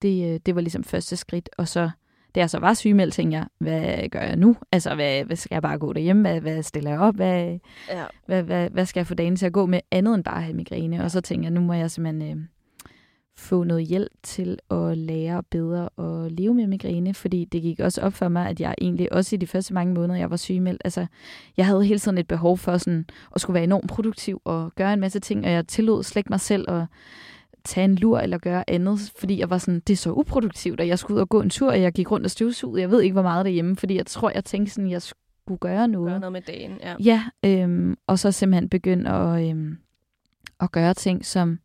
Det, øh, det var ligesom første skridt, og så da jeg så var sygemeldt, tænkte jeg, hvad gør jeg nu? Altså, hvad, hvad skal jeg bare gå derhjemme? Hvad, hvad stiller jeg op? Hvad, Ja. hvad, hvad, hvad skal jeg få dagen til at gå med andet end bare at have migræne? Ja. Og så tænkte jeg, nu må jeg simpelthen øh, få noget hjælp til at lære bedre at leve med migræne, fordi det gik også op for mig, at jeg egentlig også i de første mange måneder, jeg var sygemeldt, altså jeg havde hele tiden et behov for sådan at skulle være enormt produktiv og gøre en masse ting, og jeg tillod slet ikke mig selv at tage en lur eller gøre andet, fordi jeg var sådan, det er så uproduktivt, og jeg skulle ud og gå en tur, og jeg gik rundt og støvsugede, jeg ved ikke, hvor meget derhjemme, fordi jeg tror, jeg tænkte sådan, jeg skulle gøre noget. Gøre noget med dagen, ja. Ja, øhm, og så simpelthen begynde at, øhm, at gøre ting, som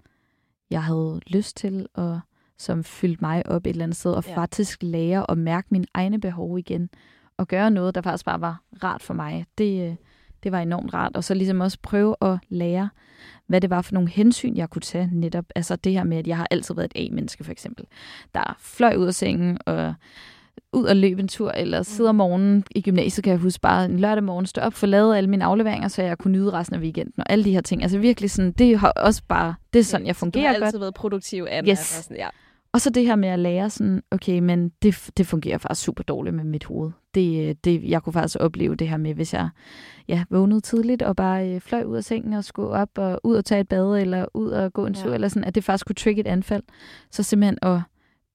jeg havde lyst til, og som fyldte mig op et eller andet sted, og Ja. ja. faktisk lære at mærke mine egne behov igen, og gøre noget, der faktisk bare var rart for mig. Det, øh, det var enormt rart, og så ligesom også prøve at lære, hvad det var for nogle hensyn, jeg kunne tage netop. Altså det her med, at jeg har altid været et A-menneske, for eksempel. Der fløj ud af sengen, og ud og løbe en tur, eller sidde om morgenen i gymnasiet, kan jeg huske, bare en lørdag morgen, stå op, få lavet alle mine afleveringer, så jeg kunne nyde resten af weekenden, og alle de her ting. Altså virkelig sådan, det har også bare, det er sådan, jeg fungerer Du har godt. altid været produktiv, Anna. Yes. Sådan, ja. Og så det her med at lære sådan, okay, men det, det fungerer faktisk super dårligt med mit hoved. Det, det, jeg kunne faktisk opleve det her med, hvis jeg ja, vågnede tidligt og bare øh, fløj ud af sengen og skulle op og ud og tage et bad, eller ud og gå en tur, Ja. eller sådan, at det faktisk kunne trigge et anfald. Så simpelthen at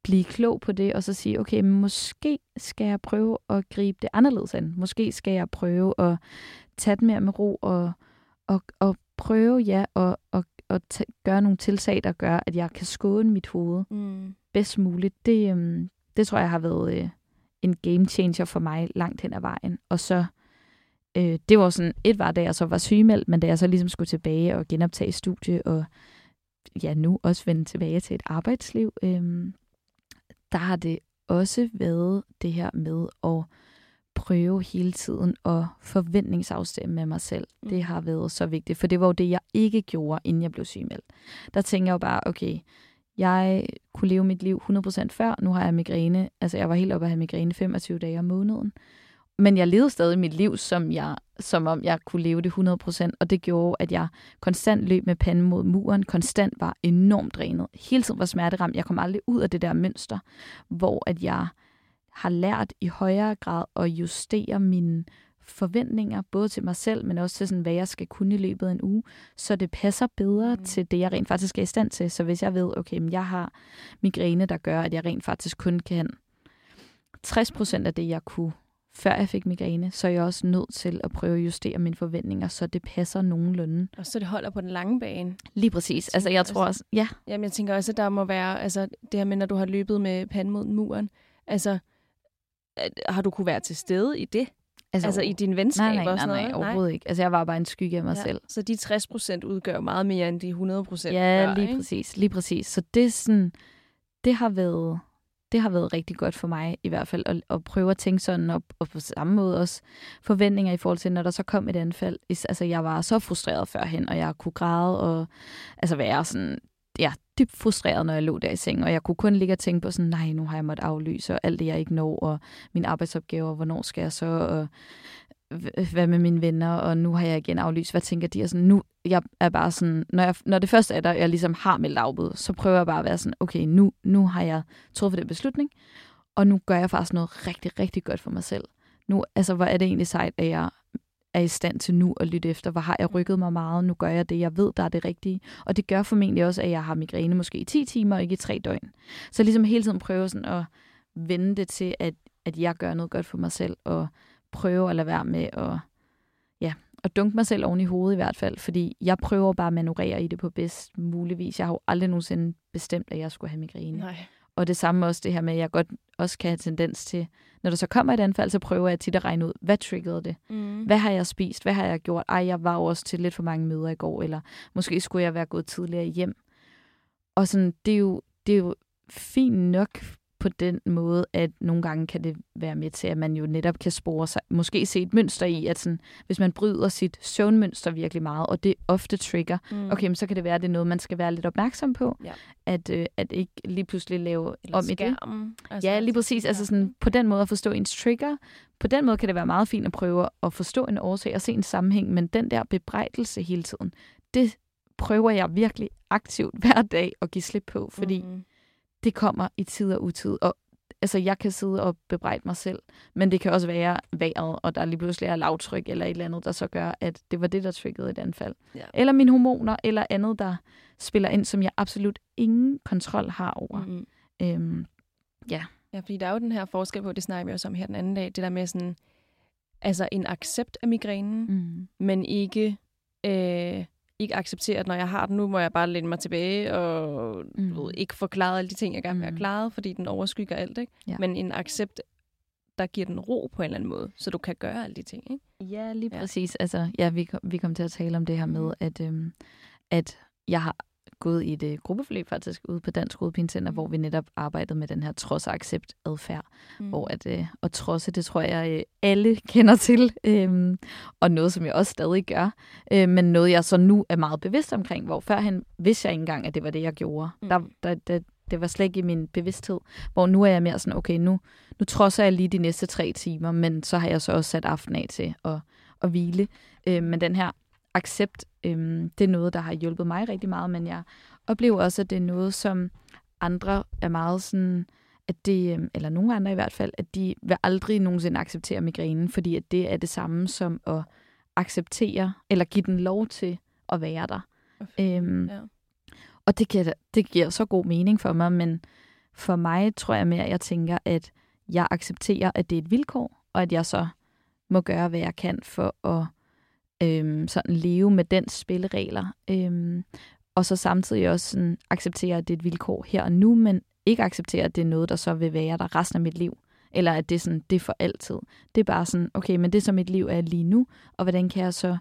blive klog på det, og så sige, okay, men måske skal jeg prøve at gribe det anderledes an. Måske skal jeg prøve at tage det mere med ro, og, og, og prøve, ja, og, og, og t- gøre nogle tiltag, der gør, at jeg kan skåne mit hoved Mm. bedst muligt, det, øhm, det tror jeg har været øh, en game changer for mig langt hen ad vejen. Og så, øh, det var sådan, et var, da jeg så var sygemeldt, men da jeg så ligesom skulle tilbage og genoptage studie, og ja, nu også vende tilbage til et arbejdsliv, øh, der har det også været det her med at prøve hele tiden at forventningsafstemme med mig selv. Mm. Det har været så vigtigt, for det var jo det, jeg ikke gjorde, inden jeg blev sygemeldt. Der tænker jeg jo bare, okay, jeg kunne leve mit liv 100% før. Nu har jeg migræne. Altså, jeg var helt oppe at have migræne 25 dage om måneden. Men jeg levede stadig mit liv, som jeg som om jeg kunne leve det 100%, og det gjorde, at jeg konstant løb med panden mod muren, konstant var enormt drænet, hele tiden var smerteramt, jeg kom aldrig ud af det der mønster, hvor at jeg har lært i højere grad at justere mine forventninger, både til mig selv, men også til, sådan, hvad jeg skal kunne i løbet af en uge, så det passer bedre mm. til det, jeg rent faktisk er i stand til. Så hvis jeg ved, okay, men jeg har migræne, der gør, at jeg rent faktisk kun kan 60% af det, jeg kunne før jeg fik migræne, så er jeg også nødt til at prøve at justere mine forventninger, så det passer nogenlunde. Og så det holder på den lange bane. Lige præcis. Altså jeg tror også, ja. Jamen jeg tænker også, at der må være, altså det her med, når du har løbet med panden mod muren, altså har du kunne være til stede i det? Altså, altså i din venskab nej, nej, og sådan nej, noget? Nej, overhovedet ikke. Altså jeg var bare en skygge af mig ja. selv. Så de 60 procent udgør meget mere end de 100 procent Ja, gør, lige ikke? præcis. Lige præcis. Så det, er sådan, det har været det har været rigtig godt for mig i hvert fald, at, at prøve at tænke sådan, og, og på samme måde også forventninger i forhold til, når der så kom et anfald. Altså, jeg var så frustreret førhen, og jeg kunne græde og altså være sådan, ja, dybt frustreret, når jeg lå der i sengen, og jeg kunne kun ligge og tænke på sådan, nej, nu har jeg måttet aflyse, og alt det, jeg ikke når, og mine arbejdsopgaver, hvornår skal jeg så, og hvad med mine venner, og nu har jeg igen aflyst, hvad tænker de? Og sådan, nu jeg er bare sådan, når, jeg, når det første er der, jeg ligesom har meldt afbud, så prøver jeg bare at være sådan, okay, nu, nu har jeg truffet den beslutning, og nu gør jeg faktisk noget rigtig, rigtig godt for mig selv. Nu, altså, hvor er det egentlig sejt, at jeg er i stand til nu at lytte efter, hvor har jeg rykket mig meget, nu gør jeg det, jeg ved, der er det rigtige. Og det gør formentlig også, at jeg har migræne måske i 10 timer, og ikke i 3 døgn. Så ligesom hele tiden prøve sådan at vende det til, at, at jeg gør noget godt for mig selv, og prøve at lade være med at, ja, at dunke mig selv oven i hovedet i hvert fald, fordi jeg prøver bare at manøvrere i det på bedst mulig vis. Jeg har jo aldrig nogensinde bestemt, at jeg skulle have migræne. Nej. Og det samme også det her med, at jeg godt også kan have tendens til, når der så kommer et anfald, så prøver jeg tit at regne ud, hvad triggerede det? Mm. Hvad har jeg spist? Hvad har jeg gjort? Ej, jeg var jo også til lidt for mange møder i går, eller måske skulle jeg være gået tidligere hjem. Og sådan, det er jo, det er jo fint nok på den måde, at nogle gange kan det være med til, at man jo netop kan spore sig, måske se et mønster i, at sådan, hvis man bryder sit søvnmønster virkelig meget, og det ofte trigger, mm. okay, men så kan det være, at det er noget, man skal være lidt opmærksom på, Ja. at, øh, at ikke lige pludselig lave Eller om i det. skærmen. Altså, Ja, lige præcis. Altså sådan, på den måde at forstå ens trigger. På den måde kan det være meget fint at prøve at forstå en årsag og se en sammenhæng, men den der bebrejdelse hele tiden, det prøver jeg virkelig aktivt hver dag at give slip på, fordi Mm. Det kommer i tid og utid. Og altså, jeg kan sidde og bebrejde mig selv, men det kan også være vejret, og der lige pludselig er lavtryk eller et eller andet, der så gør, at det var det, der triggede et anfald. Ja. Eller mine hormoner, eller andet, der spiller ind, som jeg absolut ingen kontrol har over. Mm. Øhm, Ja, fordi der er jo den her forskel på, det snakker vi også om her den anden dag, det der med sådan, altså en accept af migrænen, mm, men ikke, øh, ikke acceptere, at når jeg har den nu, må jeg bare læne mig tilbage og Mm. ved, ikke forklare alle de ting, jeg gerne vil have Mm. klaret, fordi den overskygger alt. Ikke? Ja. Men en accept, der giver den ro på en eller anden måde, så du kan gøre alle de ting. Ikke? Ja, lige Ja. præcis. Altså, ja, vi, kom, vi kom til at tale om det her med, at, øhm, at jeg har gået i et øh, gruppeforløb faktisk ude på Dansk Hovedpinecenter, Mhm. hvor vi netop arbejdede med den her trods og accept adfærd, Mm. hvor at, øh, at trodse, det tror jeg øh, alle kender til, øhm, og noget, som jeg også stadig gør, øh, men noget, jeg så nu er meget bevidst omkring, hvor førhen vidste jeg ikke engang, at det var det, jeg gjorde. Mm. Der, der, der, det var slet ikke i min bevidsthed, hvor nu er jeg mere sådan, okay, nu, nu trodser jeg lige de næste tre timer, men så har jeg så også sat aften af til at, at hvile. Øh, men den her accept, øh, det er noget, der har hjulpet mig rigtig meget, men jeg oplever også, at det er noget, som andre er meget sådan, at det, øh, eller nogle andre i hvert fald, at de vil aldrig nogensinde acceptere migrænen, fordi at det er det samme som at acceptere, eller give den lov til at være der. Øhm, ja. og det giver, det giver så god mening for mig, men for mig tror jeg mere, at jeg tænker, at jeg accepterer, at det er et vilkår, og at jeg så må gøre, hvad jeg kan for at øhm, sådan leve med den spilleregler. Øhm, og så samtidig også sådan, acceptere, at det er et vilkår her og nu, men ikke acceptere, at det er noget, der så vil være der resten af mit liv. Eller at det er, sådan, det er for altid. Det er bare sådan, okay, men det som mit liv er lige nu, og hvordan kan jeg så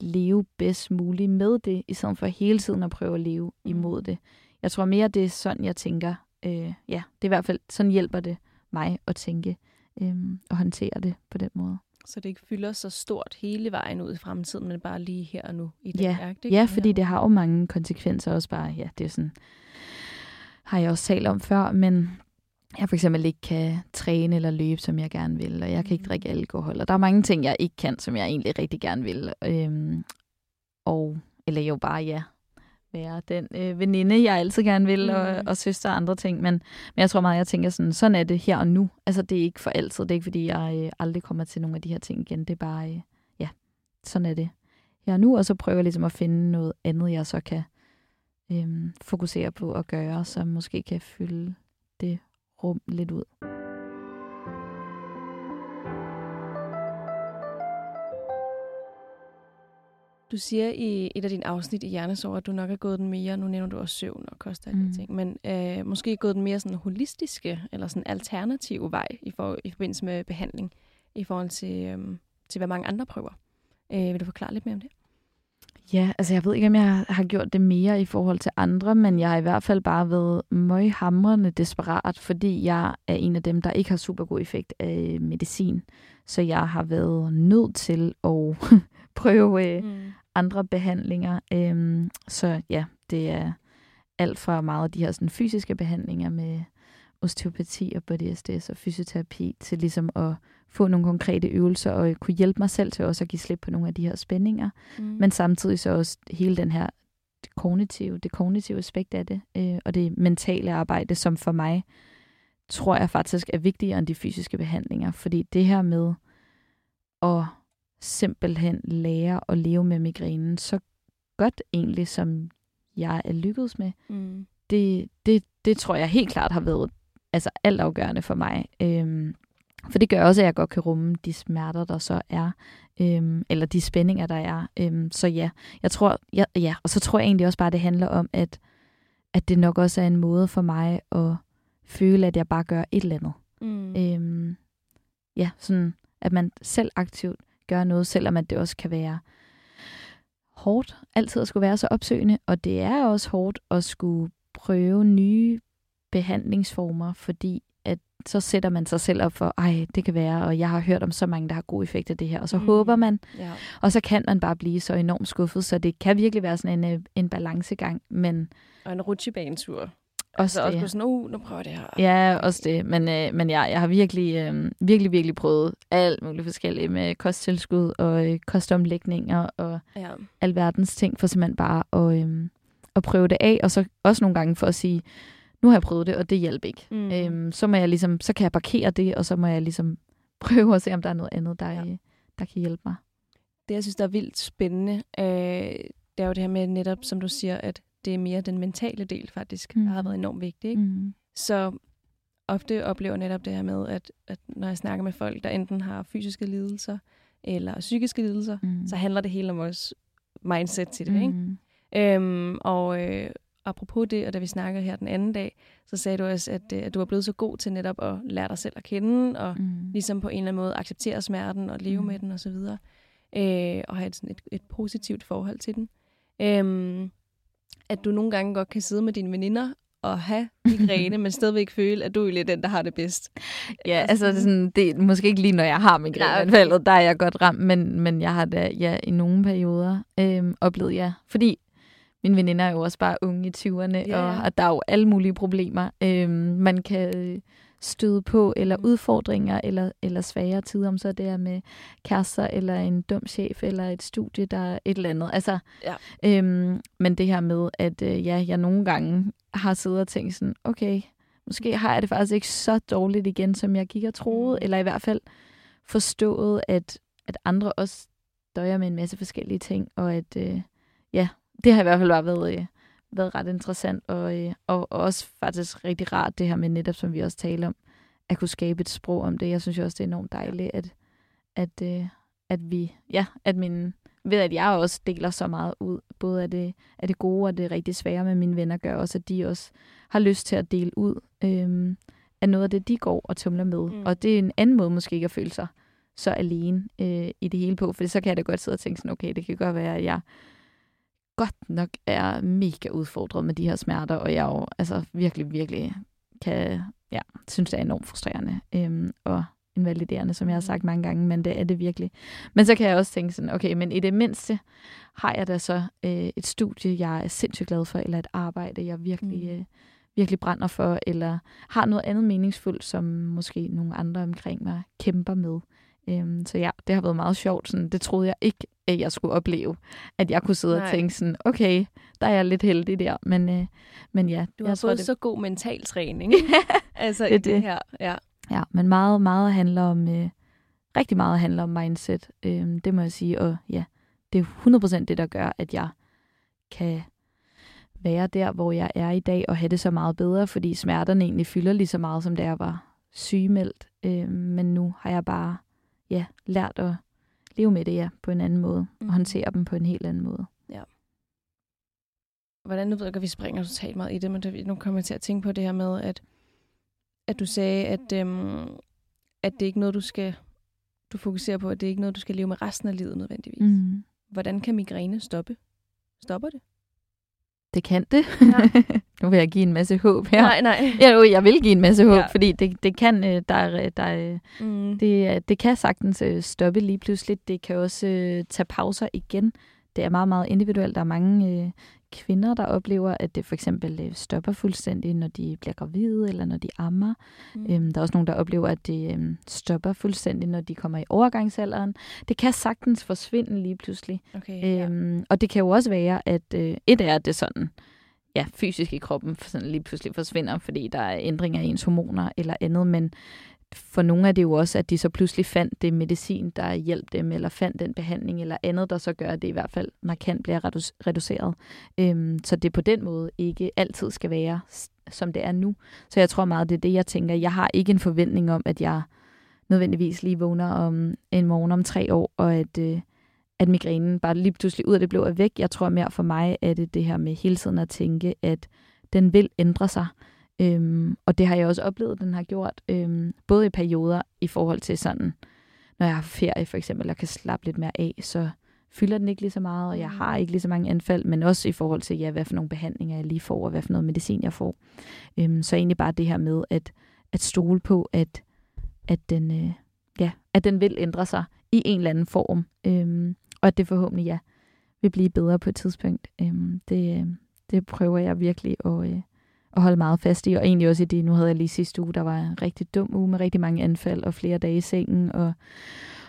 leve bedst muligt med det, i stedet for hele tiden at prøve at leve Mm. imod det. Jeg tror mere, det er sådan, jeg tænker. Øh, ja, det er i hvert fald, sådan hjælper det mig at tænke øh, og håndtere det på den måde. Så det ikke fylder så stort hele vejen ud i fremtiden, men bare lige her og nu i den Ja. akt, ikke? Ja, fordi det har jo mange konsekvenser også bare. Ja, det er sådan, har jeg også talt om før, men jeg for eksempel ikke kan træne eller løbe, som jeg gerne vil, og jeg kan ikke Mm. drikke alkohol. Og der er mange ting, jeg ikke kan, som jeg egentlig rigtig gerne vil. Øhm, og, eller jo bare, ja, være den øh, veninde, jeg altid gerne vil, mm. og, og søster og andre ting. Men, men jeg tror meget, jeg tænker sådan, sådan er det her og nu. Altså, det er ikke for altid. Det er ikke, fordi jeg øh, aldrig kommer til nogle af de her ting igen. Det er bare, øh, ja, sådan er det her og nu. Og så prøver jeg ligesom at finde noget andet, jeg så kan øh, fokusere på at gøre, som måske kan fylde det rum lidt ud. Du siger i et af dine afsnit i Hjernesår, at du nok er gået den mere, nu nævner du også søvn og kost og Mm. ting, men øh, måske gået den mere sådan holistiske, eller sådan alternative vej i, for, i forbindelse med behandling, i forhold til, øh, til hvad mange andre prøver. Øh, vil du forklare lidt mere om det? Ja, altså jeg ved ikke, om jeg har gjort det mere i forhold til andre, men jeg har i hvert fald bare været møghamrende desperat, fordi jeg er en af dem, der ikke har super god effekt af medicin. Så jeg har været nødt til at prøve øh, Mm. Andre behandlinger. Øhm, så ja, det er alt fra meget af de her sådan, fysiske behandlinger med osteopati og body SDS og fysioterapi, til ligesom at få nogle konkrete øvelser og kunne hjælpe mig selv til også at give slip på nogle af de her spændinger. Mm. Men samtidig så også hele den her kognitive, det kognitive aspekt af det, øh, og det mentale arbejde, som for mig tror jeg faktisk er vigtigere end de fysiske behandlinger. Fordi det her med at simpelthen lære at leve med migrænen så godt egentlig, som jeg er lykkedes med, Mm. det, det, det tror jeg helt klart har været altså altafgørende for mig. Øhm, for det gør også, at jeg godt kan rumme de smerter, der så er, øhm, eller de spændinger, der er. Øhm, så ja, jeg tror, ja, ja, og så tror jeg egentlig også bare, at det handler om, at, at det nok også er en måde for mig at føle, at jeg bare gør et eller andet. Mm. Øhm, ja, sådan, at man selv aktivt gør noget, selvom at det også kan være hårdt altid at skulle være så opsøgende, og det er også hårdt at skulle prøve nye behandlingsformer, fordi at så sætter man sig selv op for, ej, det kan være, og jeg har hørt om så mange, der har god effekt af det her, og så Mm. mm. håber man, Ja. og så kan man bare blive så enormt skuffet, så det kan virkelig være sådan en, øh, en balancegang, men Og en rutsjebanetur. Også Så også det. gå sådan, uh, nu prøver jeg det her. Ja, også det. Men, øh, men ja, jeg har virkelig, øh, virkelig, virkelig prøvet alt muligt forskelligt med kosttilskud og øh, kostomlægninger og ja. alverdens ting, for simpelthen bare at, øh, at prøve det af, og så også nogle gange for at sige, nu har jeg prøvet det, og det hjælper ikke. Mm. Øhm, så, må jeg ligesom, så kan jeg parkere det, og så må jeg ligesom prøve at se, om der er noget andet, der, Ja. ja. der kan hjælpe mig. Det, jeg synes, der er vildt spændende, øh, det er jo det her med netop, som du siger, at det er mere den mentale del faktisk, mm. der har Mm. været enormt vigtig. Ikke? Mm. Så ofte oplever netop det her med, at, at når jeg snakker med folk, der enten har fysiske lidelser eller psykiske lidelser, Mm. så handler det hele om vores mindset til det. Ikke? Mm. Øhm, og øh, apropos det, og da vi snakkede her den anden dag, så sagde du også, at, øh, at du var blevet så god til netop at lære dig selv at kende, og Mm. ligesom på en eller anden måde acceptere smerten og leve. Mm. med den osv. Øh, og have et, sådan et, et positivt forhold til den. Øhm, at du nogle gange godt kan sidde med dine veninder og have migræne, men stadigvæk føle, at du er den, der har det bedst. Ja, altså det er, sådan, det er måske ikke lige, når jeg har migræneanfaldet, der er jeg godt ramt, men, men jeg har da ja, i nogle perioder øhm, oplevet, ja. Fordi mine veninder er jo også bare unge i 20'erne, Ja, ja. og, og der er jo alle mulige problemer, øhm, man kan støde på, eller Mm. udfordringer, eller, eller svære tider, om så det er med kærester, eller en dum chef, eller et studie, der er et eller andet. Altså, Ja. øhm, men det her med, at øh, ja, jeg nogle gange har siddet og tænkt sådan, okay, måske har jeg det faktisk ikke så dårligt igen, som jeg gik og troede, Mm. eller i hvert fald forstået, at, at andre også døjer med en masse forskellige ting, og at øh, ja, det har i hvert fald bare været, øh, været ret interessant, og, øh, og, og også faktisk rigtig rart, det her med netop, som vi også taler om, at kunne skabe et sprog om det. Jeg synes jo også, det er enormt dejligt, at, at, øh, at vi, ja, at min, ved at jeg også deler så meget ud, både af det, af det gode og det rigtig svære med mine venner, gør også, at de også har lyst til at dele ud øh, af noget af det, de går og tumler med. Mm. Mm. Og det er en anden måde måske ikke at føle sig så alene øh, i det hele på, for så kan jeg da godt sidde og tænke sådan, okay, det kan godt være, at jeg godt nok er mega udfordret med de her smerter, og jeg jo altså virkelig, virkelig kan, ja, synes, det er enormt frustrerende øhm, og invaliderende, som jeg har sagt mange gange, men det er det virkelig. Men så kan jeg også tænke sådan, okay, men i det mindste har jeg da så øh, et studie, jeg er sindssygt glad for, eller et arbejde, jeg virkelig Mm. øh, virkelig brænder for, eller har noget andet meningsfuldt, som måske nogle andre omkring mig kæmper med. Øhm, så ja, det har været meget sjovt. Sådan, det troede jeg ikke, at jeg skulle opleve. At jeg kunne sidde Nej. og tænke sådan, okay, der er jeg lidt heldig der. Men, øh, men ja. Du har jeg fået det... så god mental træning. altså det, det. det her. Ja. ja, men meget, meget handler om, øh, rigtig meget handler om mindset. Øh, det må jeg sige. Og ja, det er 100% det, der gør, at jeg kan være der, hvor jeg er i dag, og have det så meget bedre, fordi smerterne egentlig fylder lige så meget, som da jeg var sygemeldt. Øh, men nu har jeg bare ja, lært at leve med det ja, på en anden måde, mm. og håndtere dem på en helt anden måde. Ja. Hvordan, nu ved jeg at vi springer totalt meget i det, men det, nu kommer jeg til at tænke på det her med, at, at du sagde, at, øhm, at det er ikke noget, du skal du fokuserer på, at det er ikke noget, du skal leve med resten af livet nødvendigvis. Mm. Hvordan kan migræne stoppe? Stopper det? Det kan det. Ja. nu vil jeg give en masse håb her. Nej, nej. Ja, jo, jeg vil give en masse håb, ja. fordi det, det kan øh, der, der, mm. det, det kan sagtens øh, stoppe lige pludselig. Det kan også uh, tage pauser igen. Det er meget, meget individuelt. Der er mange uh, kvinder, der oplever, at det for eksempel øh, stopper fuldstændig, når de bliver gravide eller når de ammer. Mm. Øhm, der er også nogen, der oplever, at det øhm, stopper fuldstændig, når de kommer i overgangsalderen. Det kan sagtens forsvinde lige pludselig. Okay, øhm, ja. Og det kan jo også være, at øh, et er, at det sådan ja, fysisk i kroppen sådan lige pludselig forsvinder, fordi der er ændringer i ens hormoner eller andet, men for nogle er det jo også, at de så pludselig fandt det medicin, der hjalp dem, eller fandt den behandling, eller andet, der så gør, at det i hvert fald markant bliver reduceret. Øhm, så det på den måde ikke altid skal være, som det er nu. Så jeg tror meget, det er det, jeg tænker. Jeg har ikke en forventning om, at jeg nødvendigvis lige vågner om en morgen om tre år, og at, øh, at migrænen bare lige pludselig ud af det blå er væk. Jeg tror mere for mig, at det det her med hele tiden at tænke, at den vil ændre sig. Øhm, og det har jeg også oplevet, den har gjort, øhm, både i perioder i forhold til sådan, når jeg har ferie for eksempel, og kan slappe lidt mere af, så fylder den ikke lige så meget, og jeg har ikke lige så mange anfald, men også i forhold til, ja, hvad for nogle behandlinger jeg lige får, og hvad for noget medicin jeg får. Øhm, så egentlig bare det her med at, at stole på, at, at, den, øh, ja, at den vil ændre sig i en eller anden form, øhm, og at det forhåbentlig, ja, vil blive bedre på et tidspunkt. Øhm, det, øh, det prøver jeg virkelig at, øh, at holde meget fast i. Og egentlig også i det, nu havde jeg lige sidste uge, der var en rigtig dum uge med rigtig mange anfald og flere dage i sengen. Og,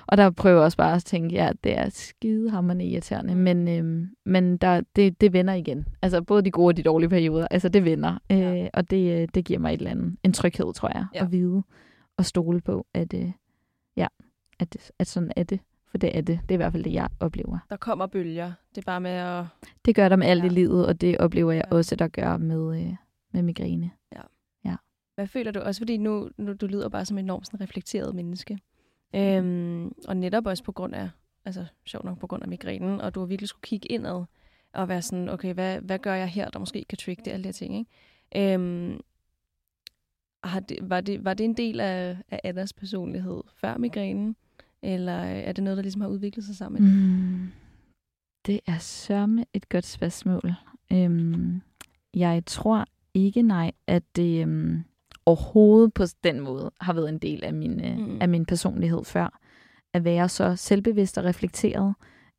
og der prøver jeg også bare at tænke, ja, det er skidehammerende irriterende, men, øhm, men der, det, det vender igen. Altså både de gode og de dårlige perioder, altså det vender. Ja. Øh, og det, øh, det giver mig et eller andet, en tryghed, tror jeg, ja. at vide og stole på, at, øh, ja, at, at sådan er det. For det er det. Det er i hvert fald det, jeg oplever. Der kommer bølger. Det er bare med at... Det gør der med alt ja. i livet, og det oplever jeg ja. også, der gør med, øh, med migræne. Ja. ja. Hvad føler du også, fordi nu, nu du lyder bare som en enormt sådan reflekteret menneske. Øhm, og netop også på grund af, altså sjovt nok på grund af migrænen, og du har virkelig skulle kigge indad og være sådan, okay, hvad, hvad gør jeg her, der måske kan trigge det, alle de her ting, ikke? Øhm, har det, var, det, var det en del af, af Annas personlighed før migrænen? Eller er det noget, der ligesom har udviklet sig sammen med mm, det? er sørme et godt spørgsmål. Øhm, jeg tror ikke nej, at det øhm, overhovedet på den måde har været en del af min, øh, mm. af min personlighed før. At være så selvbevidst og reflekteret.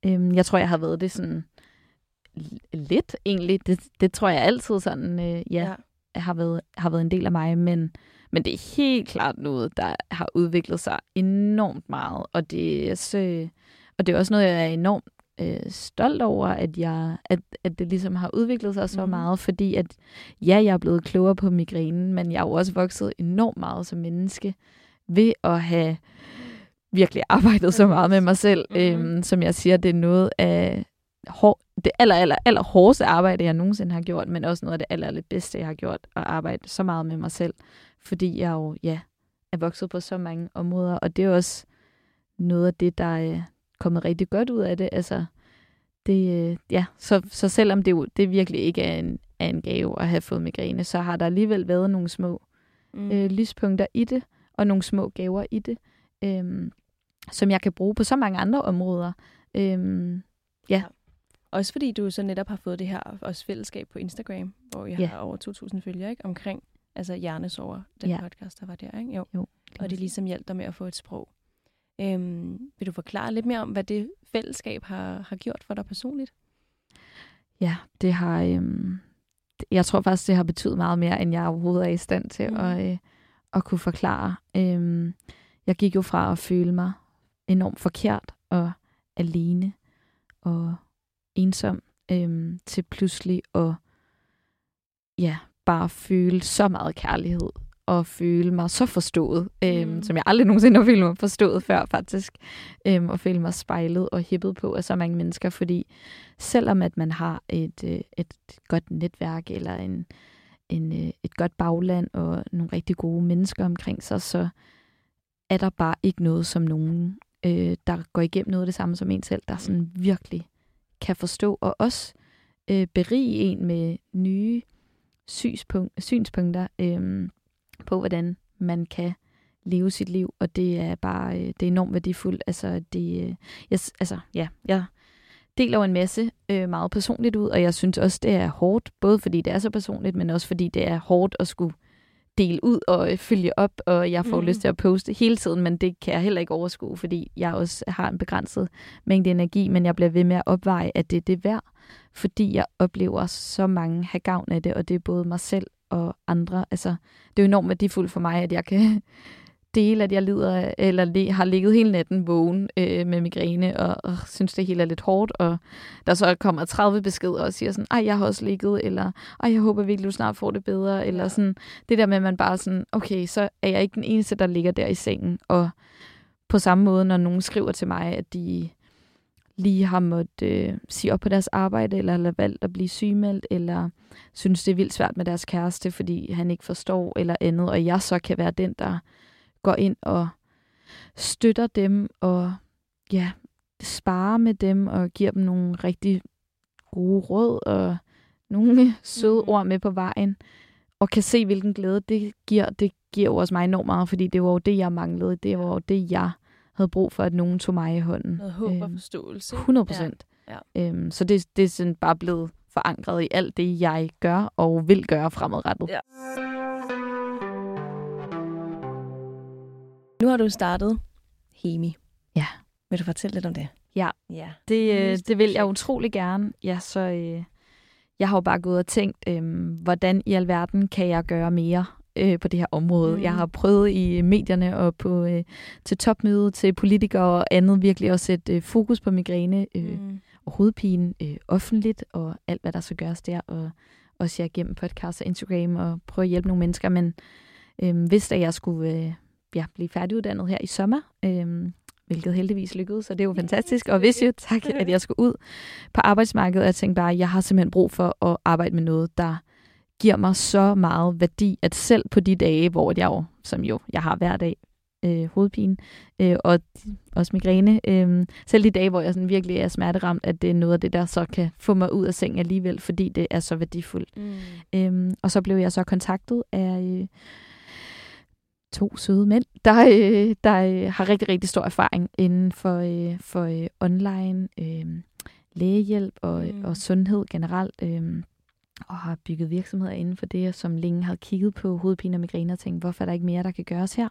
Øhm, jeg tror, jeg har været det sådan lidt egentlig. Det, det tror jeg altid sådan, øh, ja, ja. Har, været, har været en del af mig. Men, men det er helt klart noget, der har udviklet sig enormt meget. Og det er, så, og det er også noget, jeg er enormt øh, stolt over, at, jeg, at, at det ligesom har udviklet sig så mm. meget, fordi at ja, jeg er blevet klogere på migrænen, men jeg er jo også vokset enormt meget som menneske ved at have virkelig arbejdet så meget med mig selv. Mm. Øhm, som jeg siger, det er noget af hår, det aller, aller, aller hårdeste arbejde, jeg nogensinde har gjort, men også noget af det aller, aller bedste, jeg har gjort, at arbejde så meget med mig selv, fordi jeg jo, ja, er vokset på så mange områder, og det er også noget af det, der, kommet rigtig godt ud af det. Altså, det, øh, ja, så, så selvom det, det virkelig ikke er en, er en gave at have fået migræne, så har der alligevel været nogle små mm. øh, lyspunkter i det, og nogle små gaver i det, øh, som jeg kan bruge på så mange andre områder. Øh, ja. ja. Også fordi du så netop har fået det her også fællesskab på Instagram, hvor jeg ja. har over 2.000 følgere, ikke? Omkring altså hjernesover, den ja. podcast, der var der, ikke? Jo. jo og det ligesom hjælper dig med at få et sprog. Øhm, vil du forklare lidt mere om, hvad det fællesskab har, har gjort for dig personligt? Ja, det har, øhm, jeg tror faktisk, det har betydet meget mere, end jeg overhovedet er i stand til mm. at, øh, at kunne forklare. Øhm, jeg gik jo fra at føle mig enormt forkert og alene og ensom, øhm, til pludselig at ja, bare føle så meget kærlighed og føle mig så forstået, øhm, mm. som jeg aldrig nogensinde har følt mig forstået før faktisk, øhm, og føle mig spejlet og hippet på af så mange mennesker, fordi selvom at man har et, øh, et godt netværk eller en, en, øh, et godt bagland og nogle rigtig gode mennesker omkring sig, så er der bare ikke noget som nogen, øh, der går igennem noget af det samme som en selv, der sådan virkelig kan forstå, og også øh, berige en med nye synspunkt, synspunkter øh, på, hvordan man kan leve sit liv, og det er bare øh, det er enormt værdifuldt. Altså, det, øh, jeg, altså, ja, jeg deler jo en masse øh, meget personligt ud, og jeg synes også, det er hårdt, både fordi det er så personligt, men også fordi det er hårdt at skulle dele ud og øh, følge op, og jeg får mm. lyst til at poste hele tiden, men det kan jeg heller ikke overskue, fordi jeg også har en begrænset mængde energi, men jeg bliver ved med at opveje, at det er det værd, fordi jeg oplever så mange have gavn af det, og det er både mig selv og andre. Altså, det er jo enormt værdifuldt for mig, at jeg kan dele, at jeg lider eller har ligget hele natten vågen øh, med migræne, og, og synes, det hele er lidt hårdt, og der så kommer 30 beskeder og siger sådan, ej, jeg har også ligget, eller ej, jeg håber virkelig, du snart får det bedre, eller sådan, det der med, at man bare sådan, okay, så er jeg ikke den eneste, der ligger der i sengen, og på samme måde, når nogen skriver til mig, at de lige har måttet øh, sige op på deres arbejde, eller har valgt at blive sygemeldt, eller synes, det er vildt svært med deres kæreste, fordi han ikke forstår, eller andet, og jeg så kan være den, der går ind og støtter dem, og ja, sparer med dem, og giver dem nogle rigtig gode råd, og nogle søde mm. ord med på vejen, og kan se, hvilken glæde det giver. Det giver jo også mig enormt meget, fordi det var jo det, jeg manglede. Det var jo det, jeg havde brug for, at nogen tog mig i hånden. Noget håb og øhm, forståelse. 100 procent. Ja. Ja. Øhm, så det, det er sådan bare blevet forankret i alt det, jeg gør og vil gøre fremadrettet. Ja. Nu har du startet Hemi. Ja. Vil du fortælle lidt om det? Ja, ja. Det, øh, det vil jeg utrolig gerne. Ja, så øh, jeg har jo bare gået og tænkt, øh, hvordan i alverden kan jeg gøre mere øh, på det her område. Mm. Jeg har prøvet i medierne og på øh, til topmøde til politikere og andet virkelig at sætte øh, fokus på migræne øh, mm. og hovedpine øh, offentligt og alt, hvad der så gøres der. Og også jeg gennem podcast og Instagram og prøve at hjælpe nogle mennesker. Men øh, hvis da jeg skulle øh, ja, blive færdiguddannet her i sommer, øh, hvilket heldigvis lykkedes, så det er jo fantastisk. Og hvis jo tak, at jeg skulle ud på arbejdsmarkedet, og jeg tænkte bare, at jeg har simpelthen brug for at arbejde med noget, der giver mig så meget værdi, at selv på de dage, hvor jeg jo, som jo jeg har hver dag, øh, hovedpine øh, og også migræne, øh, selv de dage, hvor jeg sådan virkelig er smerteramt, at det er noget af det, der så kan få mig ud af sengen alligevel, fordi det er så værdifuldt. Mm. Øh, og så blev jeg så kontaktet af øh, to søde mænd, der, øh, der øh, har rigtig, rigtig stor erfaring inden for, øh, for øh, online øh, lægehjælp og, mm. og sundhed generelt. Øh, og har bygget virksomheder inden for det, som længe har kigget på hovedpine og migræne og tænkt, hvorfor er der ikke mere, der kan gøres her?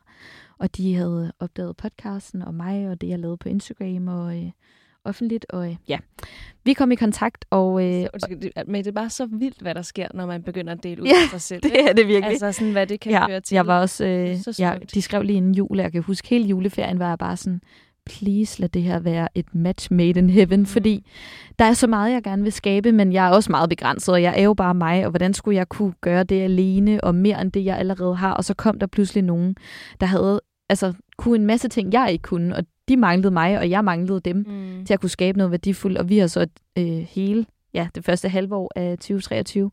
Og de havde opdaget podcasten og mig, og det jeg lavede på Instagram og øh, offentligt. Og øh, ja, vi kom i kontakt, og... Øh, så, men det er bare så vildt, hvad der sker, når man begynder at dele ud ja, af sig selv. det er det virkelig. Altså sådan, hvad det kan ja, føre til. Jeg var også... Øh, ja, de skrev lige en jul, jeg kan huske hele juleferien, var jeg bare sådan please lad det her være et match made in heaven, mm. fordi der er så meget, jeg gerne vil skabe, men jeg er også meget begrænset, og jeg er jo bare mig, og hvordan skulle jeg kunne gøre det alene, og mere end det, jeg allerede har, og så kom der pludselig nogen, der havde, altså, kunne en masse ting, jeg ikke kunne, og de manglede mig, og jeg manglede dem, mm. til at kunne skabe noget værdifuldt, og vi har så øh, hele, ja, det første halve år af 2023,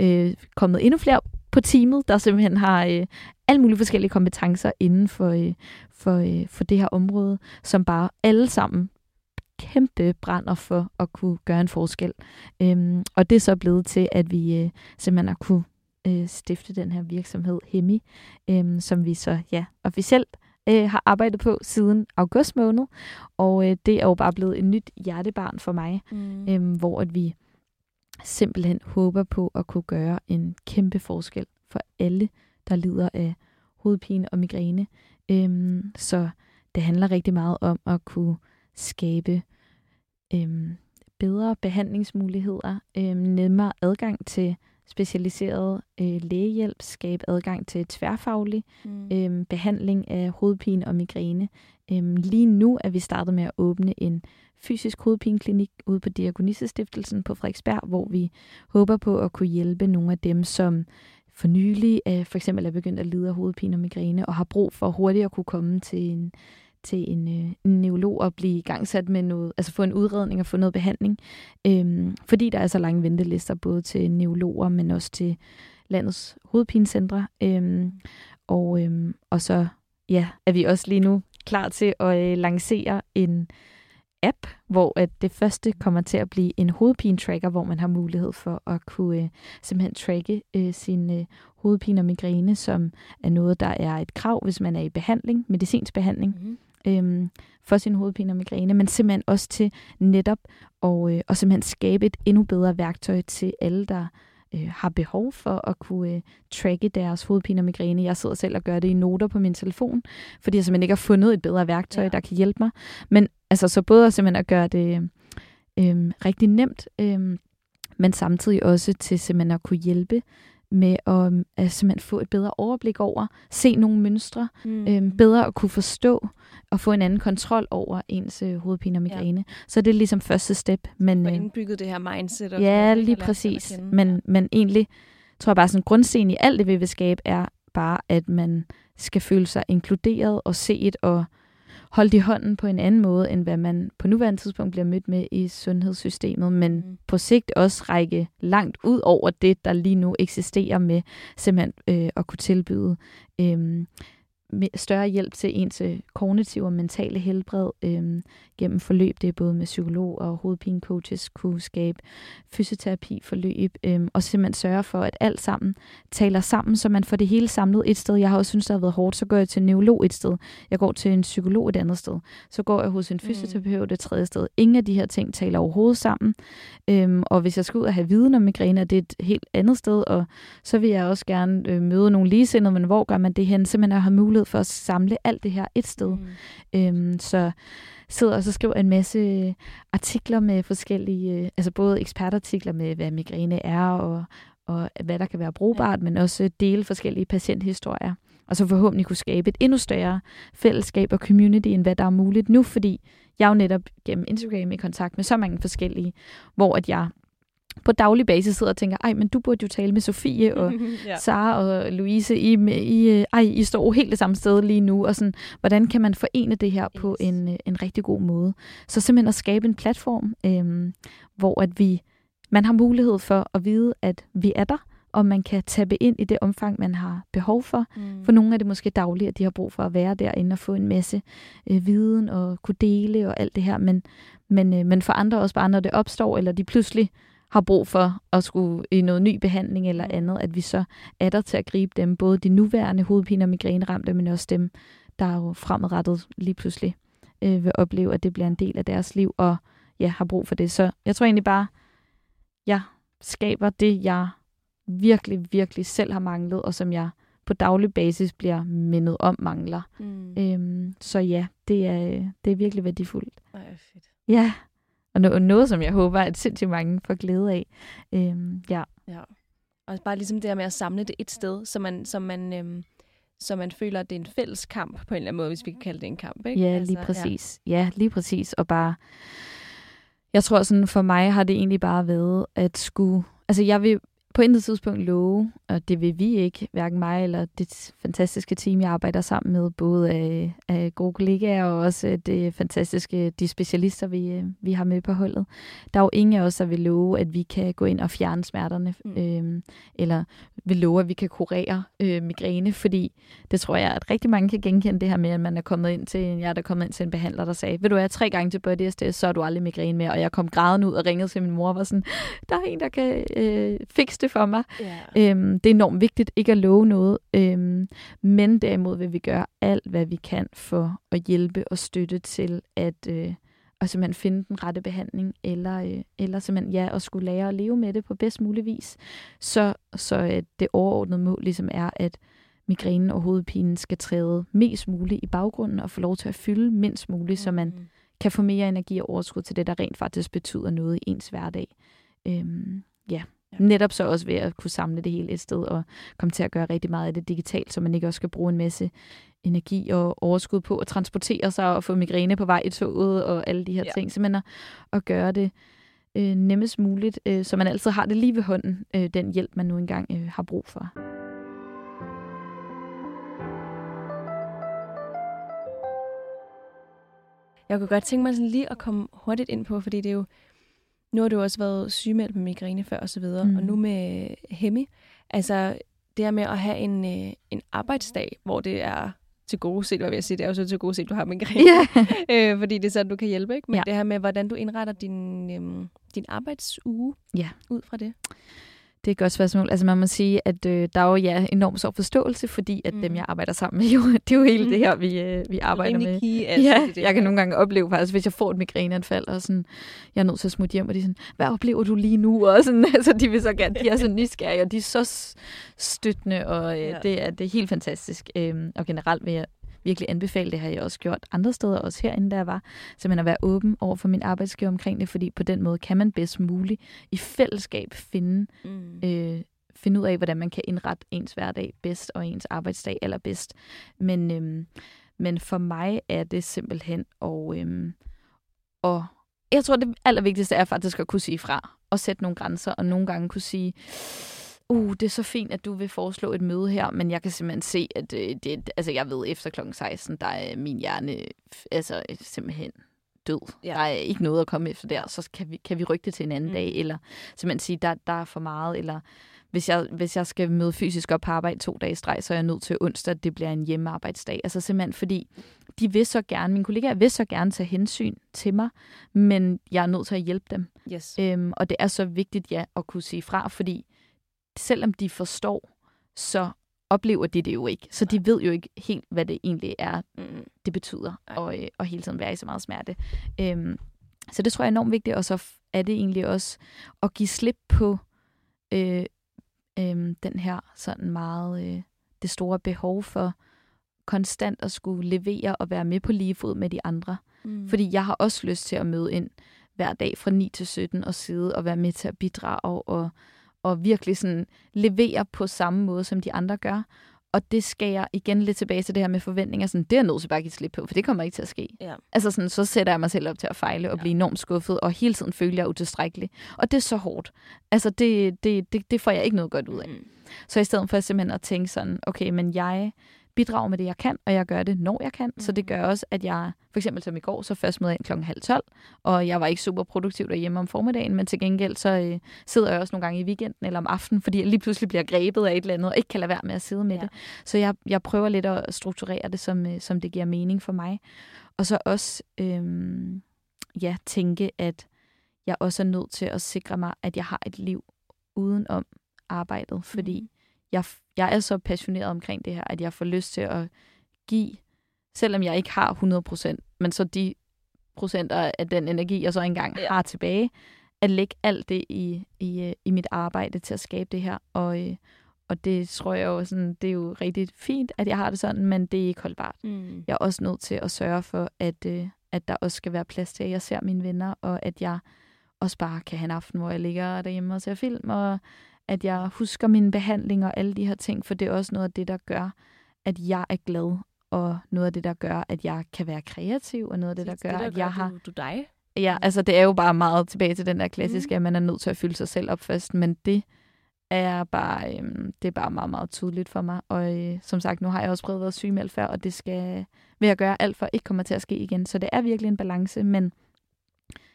øh, kommet endnu flere på teamet, der simpelthen har øh, alle mulige forskellige kompetencer inden for, øh, for, øh, for det her område, som bare alle sammen kæmpe brænder for at kunne gøre en forskel. Øhm, og det er så blevet til, at vi øh, simpelthen har kunne øh, stifte den her virksomhed Hemi, øh, som vi så ja officielt øh, har arbejdet på siden august måned. Og øh, det er jo bare blevet et nyt hjertebarn for mig, mm. øh, hvor at vi simpelthen håber på at kunne gøre en kæmpe forskel for alle, der lider af hovedpine og migræne. Øhm, så det handler rigtig meget om at kunne skabe øhm, bedre behandlingsmuligheder, øhm, nemmere adgang til specialiseret øh, lægehjælp, skabe adgang til tværfaglig mm. øh, behandling af hovedpine og migræne. Øh, lige nu er vi startet med at åbne en fysisk hovedpineklinik ude på Diakonissestiftelsen på Frederiksberg, hvor vi håber på at kunne hjælpe nogle af dem, som for nylig øh, for eksempel er begyndt at lide af hovedpine og migræne, og har brug for hurtigt at kunne komme til en, til en, øh, en neurolog og blive igangsat med noget, altså få en udredning og få noget behandling. Øhm, fordi der er så lange ventelister, både til neurologer, men også til landets hovedpinecentre. Øhm, og, øhm, og så ja, er vi også lige nu klar til at øh, lancere en app, hvor at det første kommer til at blive en hovedpine-tracker, hvor man har mulighed for at kunne øh, simpelthen tracke øh, sin øh, hovedpine og migræne, som er noget, der er et krav, hvis man er i behandling, medicinsk behandling. Mm-hmm øhm, for sin hovedpine og migræne, men simpelthen også til netop at, øh, at simpelthen skabe et endnu bedre værktøj til alle, der øh, har behov for at kunne øh, tracke deres hovedpine og migræne. Jeg sidder selv og gør det i noter på min telefon, fordi jeg simpelthen ikke har fundet et bedre værktøj, ja. der kan hjælpe mig. Men altså så både simpelthen at gøre det øh, rigtig nemt, øh, men samtidig også til simpelthen at kunne hjælpe med at, at simpelthen få et bedre overblik over, se nogle mønstre, mm. øhm, bedre at kunne forstå og få en anden kontrol over ens øh, hovedpine og migræne. Ja. Så det er ligesom første step. Men, øh, indbygget det her mindset. Og ja, lige præcis. Men, ja. men egentlig tror jeg bare, sådan grundsten i alt det, vi vil skabe, er bare, at man skal føle sig inkluderet og set og holdt i hånden på en anden måde, end hvad man på nuværende tidspunkt bliver mødt med i sundhedssystemet, men mm. på sigt også række langt ud over det, der lige nu eksisterer med simpelthen øh, at kunne tilbyde øh, større hjælp til ens øh, kognitive og mentale helbred øh, gennem forløb. Det er både med psykolog og hovedpinecoaches kunne skabe fysioterapi forløb øh, og simpelthen sørge for, at alt sammen taler sammen, så man får det hele samlet et sted. Jeg har også synes, det har været hårdt, så går jeg til en neurolog et sted. Jeg går til en psykolog et andet sted. Så går jeg hos en mm. fysioterapeut et tredje sted. Ingen af de her ting taler overhovedet sammen. Øh, og hvis jeg skal ud og have viden om migræne, det er et helt andet sted, og så vil jeg også gerne øh, møde nogle ligesindede, men hvor gør man det hen? Simpelthen at have mulighed mulighed for at samle alt det her et sted. Mm. Øhm, så sidder og så skriver en masse artikler med forskellige, altså både ekspertartikler med, hvad migræne er, og, og hvad der kan være brugbart, ja. men også dele forskellige patienthistorier. Og så forhåbentlig kunne skabe et endnu større fællesskab og community, end hvad der er muligt nu, fordi jeg er jo netop gennem Instagram i kontakt med så mange forskellige, hvor at jeg på daglig basis sidder og tænker, ej, men du burde jo tale med Sofie og ja. Sara og Louise. I, I, ej, I står helt det samme sted lige nu, og sådan, hvordan kan man forene det her yes. på en, en rigtig god måde? Så simpelthen at skabe en platform, øhm, hvor at vi, man har mulighed for at vide, at vi er der, og man kan tabe ind i det omfang, man har behov for. Mm. For nogle er det måske dagligt, at de har brug for at være derinde og få en masse øh, viden og kunne dele og alt det her. Men, men, øh, men for andre også bare, når det opstår, eller de pludselig har brug for at skulle i noget ny behandling eller andet, at vi så er der til at gribe dem, både de nuværende hovedpine- og migræneramte, men også dem, der er jo fremadrettet lige pludselig øh, vil opleve, at det bliver en del af deres liv, og ja, har brug for det. Så jeg tror egentlig bare, jeg skaber det, jeg virkelig, virkelig selv har manglet, og som jeg på daglig basis bliver mindet om mangler. Mm. Øhm, så ja, det er, det er virkelig værdifuldt. Ej, fedt. Ja, og noget, noget, som jeg håber, at sindssygt mange får glæde af. Øhm, ja. ja. Og bare ligesom det her med at samle det et sted, så man, så man, øhm, så man føler, at det er en fælles kamp på en eller anden måde, hvis vi kan kalde det en kamp. Ikke? Ja, altså, lige præcis. Ja. ja, lige præcis. Og bare, jeg tror sådan, for mig har det egentlig bare været at skulle, altså jeg vil på intet tidspunkt love, og det vil vi ikke, hverken mig eller det fantastiske team, jeg arbejder sammen med, både af, af gode kollegaer og også det fantastiske, de specialister, vi, vi har med på holdet. Der er jo ingen af os, der vil love, at vi kan gå ind og fjerne smerterne, mm. øhm, eller vil love, at vi kan kurere øh, migræne, fordi det tror jeg, at rigtig mange kan genkende det her med, at man er kommet ind til, jeg er der kommet ind til en behandler, der sagde, vil du være tre gange til body SDS, så er du aldrig migræne mere, og jeg kom grædende ud og ringede til min mor og var sådan, der er en, der kan øh, fikse det for mig. Yeah. Øhm, det er enormt vigtigt ikke at love noget, øhm, men derimod vil vi gøre alt, hvad vi kan for at hjælpe og støtte til at øh, og simpelthen finde den rette behandling, eller, øh, eller simpelthen ja, at skulle lære at leve med det på bedst mulig vis. Så, så øh, det overordnede mål ligesom er, at migrænen og hovedpinen skal træde mest muligt i baggrunden og få lov til at fylde mindst muligt, mm. så man mm. kan få mere energi og overskud til det, der rent faktisk betyder noget i ens hverdag. Øhm, ja. Ja. Netop så også ved at kunne samle det hele et sted og komme til at gøre rigtig meget af det digitalt, så man ikke også skal bruge en masse energi og overskud på at transportere sig og få migræne på vej i toget og alle de her ja. ting. Simpelthen at, at gøre det øh, nemmest muligt, øh, så man altid har det lige ved hånden, øh, den hjælp, man nu engang øh, har brug for. Jeg kunne godt tænke mig sådan lige at komme hurtigt ind på, fordi det er jo, nu har du også været sygemeldt med migræne før og så videre, mm. og nu med Hemi. Altså det her med at have en, øh, en arbejdsdag, hvor det er til gode set, hvad vil jeg sige, det er jo så til gode set, du har migræne, yeah. øh, fordi det er sådan, du kan hjælpe, ikke? Men ja. det her med, hvordan du indretter din, øh, din arbejdsuge ja. ud fra det. Det er et godt spørgsmål. Altså man må sige, at øh, der er jo ja, enormt stor forståelse, fordi at mm. dem, jeg arbejder sammen med, jo, det er jo hele mm. det her, vi, øh, vi arbejder med. Key, altså, ja, det, det jeg kan nogle gange opleve faktisk, hvis jeg får et migræneanfald, og sådan, jeg er nødt til at smutte hjem, og de er sådan, hvad oplever du lige nu? Og sådan, altså, de vil så gerne, de er så nysgerrige, og de er så støttende, og øh, ja. det, er, det er helt fantastisk. Øhm, og generelt vil jeg virkelig anbefale, det har jeg også gjort andre steder, også herinde, der jeg var, simpelthen at være åben over for min arbejdsgiver omkring det, fordi på den måde kan man bedst muligt i fællesskab finde, mm. øh, finde ud af, hvordan man kan indrette ens hverdag bedst og ens arbejdsdag allerbedst. Men, øhm, men for mig er det simpelthen at, øhm, og jeg tror, det allervigtigste er faktisk at kunne sige fra og sætte nogle grænser, og nogle gange kunne sige, uh, det er så fint, at du vil foreslå et møde her, men jeg kan simpelthen se, at øh, det, altså jeg ved, efter kl. 16, der er min hjerne altså simpelthen død. Ja. Der er ikke noget at komme efter der, så kan vi, kan vi rykke det til en anden mm. dag, eller simpelthen sige, der, der er for meget, eller hvis jeg, hvis jeg skal møde fysisk op på arbejde to dage streg, så er jeg nødt til onsdag, at det bliver en hjemmearbejdsdag. Altså simpelthen fordi, de vil så gerne, mine kollegaer vil så gerne tage hensyn til mig, men jeg er nødt til at hjælpe dem. Yes. Øhm, og det er så vigtigt, ja, at kunne sige fra, fordi selvom de forstår, så oplever de det jo ikke. Så de ved jo ikke helt, hvad det egentlig er, mm. det betyder, og, øh, og hele tiden være i så meget smerte. Øhm, så det tror jeg er enormt vigtigt, og så er det egentlig også at give slip på øh, øh, den her sådan meget, øh, det store behov for konstant at skulle levere og være med på lige fod med de andre. Mm. Fordi jeg har også lyst til at møde ind hver dag fra 9 til 17 og sidde og være med til at bidrage og og virkelig sådan levere på samme måde, som de andre gør. Og det skal jeg igen lidt tilbage til det her med forventninger. Sådan, det er jeg nødt til bare at give slip på, for det kommer ikke til at ske. Ja. Altså sådan, så sætter jeg mig selv op til at fejle og ja. blive enormt skuffet, og hele tiden føler jeg utilstrækkelig. Og det er så hårdt. Altså det, det, det, det får jeg ikke noget godt ud af. Mm. Så i stedet for simpelthen at tænke sådan, okay, men jeg bidrager med det, jeg kan, og jeg gør det, når jeg kan. Mm. Så det mm. gør også, at jeg, for eksempel som i går, så først møder ind klokken halv tolv, og jeg var ikke super produktiv derhjemme om formiddagen, men til gengæld så øh, sidder jeg også nogle gange i weekenden eller om aftenen, fordi jeg lige pludselig bliver grebet af et eller andet, og ikke kan lade være med at sidde med ja. det. Så jeg, jeg prøver lidt at strukturere det, som, øh, som det giver mening for mig. Og så også øh, ja, tænke, at jeg også er nødt til at sikre mig, at jeg har et liv udenom arbejdet, fordi mm jeg, jeg er så passioneret omkring det her, at jeg får lyst til at give, selvom jeg ikke har 100%, men så de procenter af den energi, jeg så engang ja. har tilbage, at lægge alt det i, i, øh, i mit arbejde til at skabe det her. Og, øh, og det tror jeg jo sådan, det er jo rigtig fint, at jeg har det sådan, men det er ikke holdbart. Mm. Jeg er også nødt til at sørge for, at, øh, at der også skal være plads til, at jeg ser mine venner, og at jeg også bare kan have en aften, hvor jeg ligger derhjemme og ser film, og at jeg husker min behandling og alle de her ting, for det er også noget af det, der gør, at jeg er glad, og noget af det, der gør, at jeg kan være kreativ, og noget af det, der gør, det, der at jeg har... Du, dig? Ja, altså det er jo bare meget tilbage til den der klassiske, mm. at man er nødt til at fylde sig selv op først, men det er bare, øhm, det er bare meget, meget tydeligt for mig. Og øh, som sagt, nu har jeg også prøvet at være sygemeldt før, og det skal vil jeg gøre alt for ikke kommer til at ske igen. Så det er virkelig en balance, men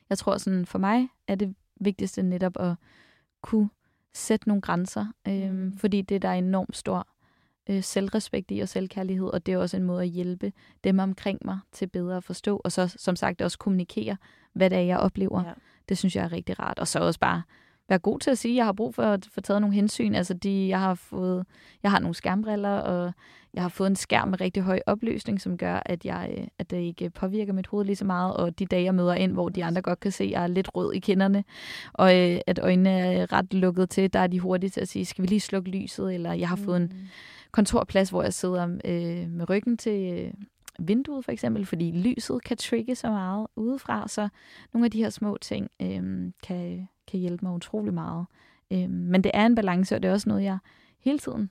jeg tror sådan, for mig er det vigtigste netop at kunne sætte nogle grænser, øh, mm. fordi det der er enormt stor øh, selvrespekt i og selvkærlighed, og det er også en måde at hjælpe dem omkring mig til bedre at forstå, og så som sagt også kommunikere, hvad det er, jeg oplever. Ja. Det synes jeg er rigtig rart. Og så også bare være god til at sige, at jeg har brug for at få taget nogle hensyn. Altså, de, jeg har fået, jeg har nogle skærmbriller, og jeg har fået en skærm med rigtig høj opløsning, som gør, at, jeg, at det ikke påvirker mit hoved lige så meget. Og de dage, jeg møder ind, hvor de andre godt kan se, at jeg er lidt rød i kinderne, og øh, at øjnene er ret lukket til, der er de hurtige til at sige, skal vi lige slukke lyset? Eller jeg har fået en mm. kontorplads, hvor jeg sidder øh, med ryggen til øh, vinduet for eksempel, fordi lyset kan trigge så meget udefra, så nogle af de her små ting øh, kan, kan hjælpe mig utrolig meget. Øh, men det er en balance, og det er også noget, jeg hele tiden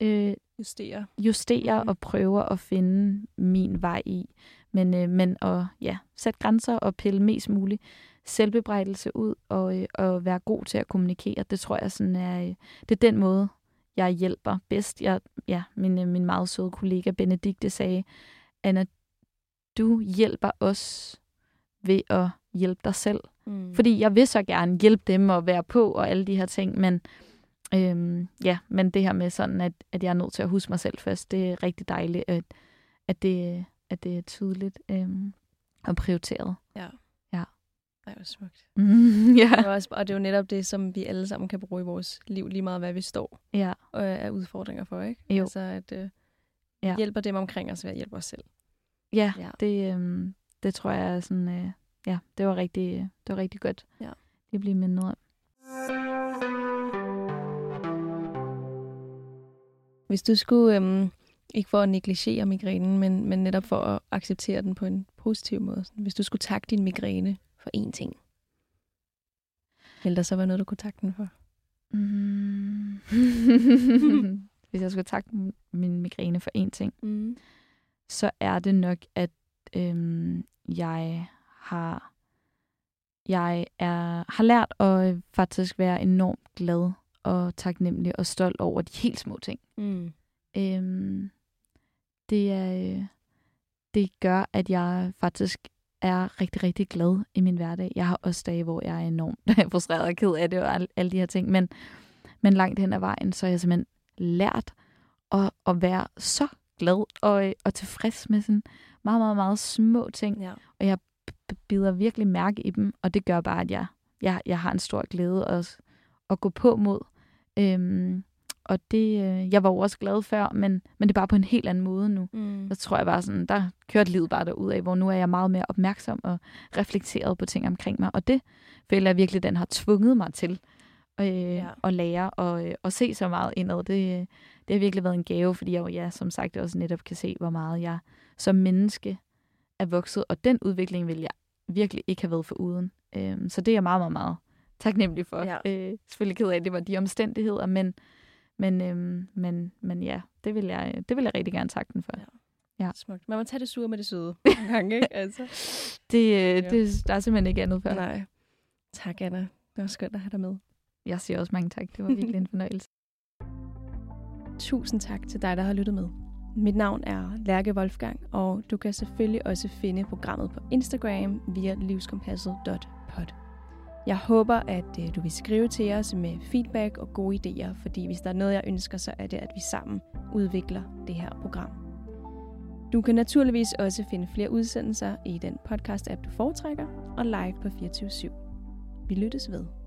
øh, Justere. justerer Mhm. og prøver at finde min vej i. Men, øh, men at ja, sætte grænser og pille mest muligt selvbebrejdelse ud og, øh, og være god til at kommunikere, det tror jeg sådan er, øh, det er den måde, jeg hjælper bedst. Jeg, ja, min, øh, min meget søde kollega Benedikte sagde, Anna, du hjælper os ved at hjælpe dig selv. Mm. Fordi jeg vil så gerne hjælpe dem og være på og alle de her ting, men øhm, ja, men det her med sådan, at, at jeg er nødt til at huske mig selv først, det er rigtig dejligt, at, at, det, at det er tydeligt øhm, og prioriteret. Ja. Ja. Ej, hvor smukt. Mm, ja. Og, også, og det er jo netop det, som vi alle sammen kan bruge i vores liv, lige meget hvad vi står ja, og er udfordringer for, ikke? Jo. Altså, at øh, ja. hjælper dem omkring os ved at hjælpe os selv. ja, Ja. det, øhm, det tror jeg er sådan, øh, ja, det var rigtig, det var rigtig godt. Ja. Det bliver mindet om. Hvis du skulle, øhm, ikke for at negligere migrænen, men, men netop for at acceptere den på en positiv måde. Sådan, Hvis du skulle takke din migræne for én ting, ville der så være noget, du kunne takke den for? Mm. Hvis jeg skulle takke min migræne for én ting, Mm. så er det nok, at øhm, jeg har jeg er, har lært at øh, faktisk være enormt glad og taknemmelig og stolt over de helt små ting. Mm. Øhm, det, er, øh, det gør, at jeg faktisk er rigtig, rigtig glad i min hverdag. Jeg har også dage, hvor jeg er enormt frustreret og ked af det og al- alle de her ting, men, men langt hen ad vejen, så har jeg simpelthen lært at, at være så glad og, øh, og tilfreds med sådan meget, meget, meget små ting, Ja. og jeg bider virkelig mærke i dem, og det gør bare, at jeg, jeg, jeg har en stor glæde at, at gå på mod. Øhm, og det, øh, jeg var jo også glad før, men, men det er bare på en helt anden måde nu. Mm. Så tror jeg bare sådan, der kørte livet bare derud af, hvor nu er jeg meget mere opmærksom og reflekteret på ting omkring mig. Og det føler jeg virkelig, den har tvunget mig til øh, Ja. at lære og, øh, at se så meget indad. Det, det har virkelig været en gave, fordi jeg jo, ja, som sagt også netop kan se, hvor meget jeg som menneske er vokset. Og den udvikling vil jeg virkelig ikke have været for uden. Øh, så det er jeg meget, meget, meget taknemmelig for. Ja. Øh, selvfølgelig ked af, at det var de omstændigheder, men, men, øhm, men, men ja, det vil, jeg, det vil jeg rigtig gerne takke den for. Ja. Ja. Smukt. Man må tage det sure med det søde nogle gange, ikke? Altså. Det, øh, det, der er simpelthen ikke andet for. Nej. Tak, Anna. Det var skønt at have dig med. Jeg siger også mange tak. Det var virkelig en fornøjelse. Tusind tak til dig, der har lyttet med. Mit navn er Lærke Wolfgang, og du kan selvfølgelig også finde programmet på Instagram via livskompasset.pod. Jeg håber, at øh, du vil skrive til os med feedback og gode idéer, fordi hvis der er noget, jeg ønsker, så er det, at vi sammen udvikler det her program. Du kan naturligvis også finde flere udsendelser i den podcast-app, du foretrækker, og live på 24 /7. Vi lyttes ved.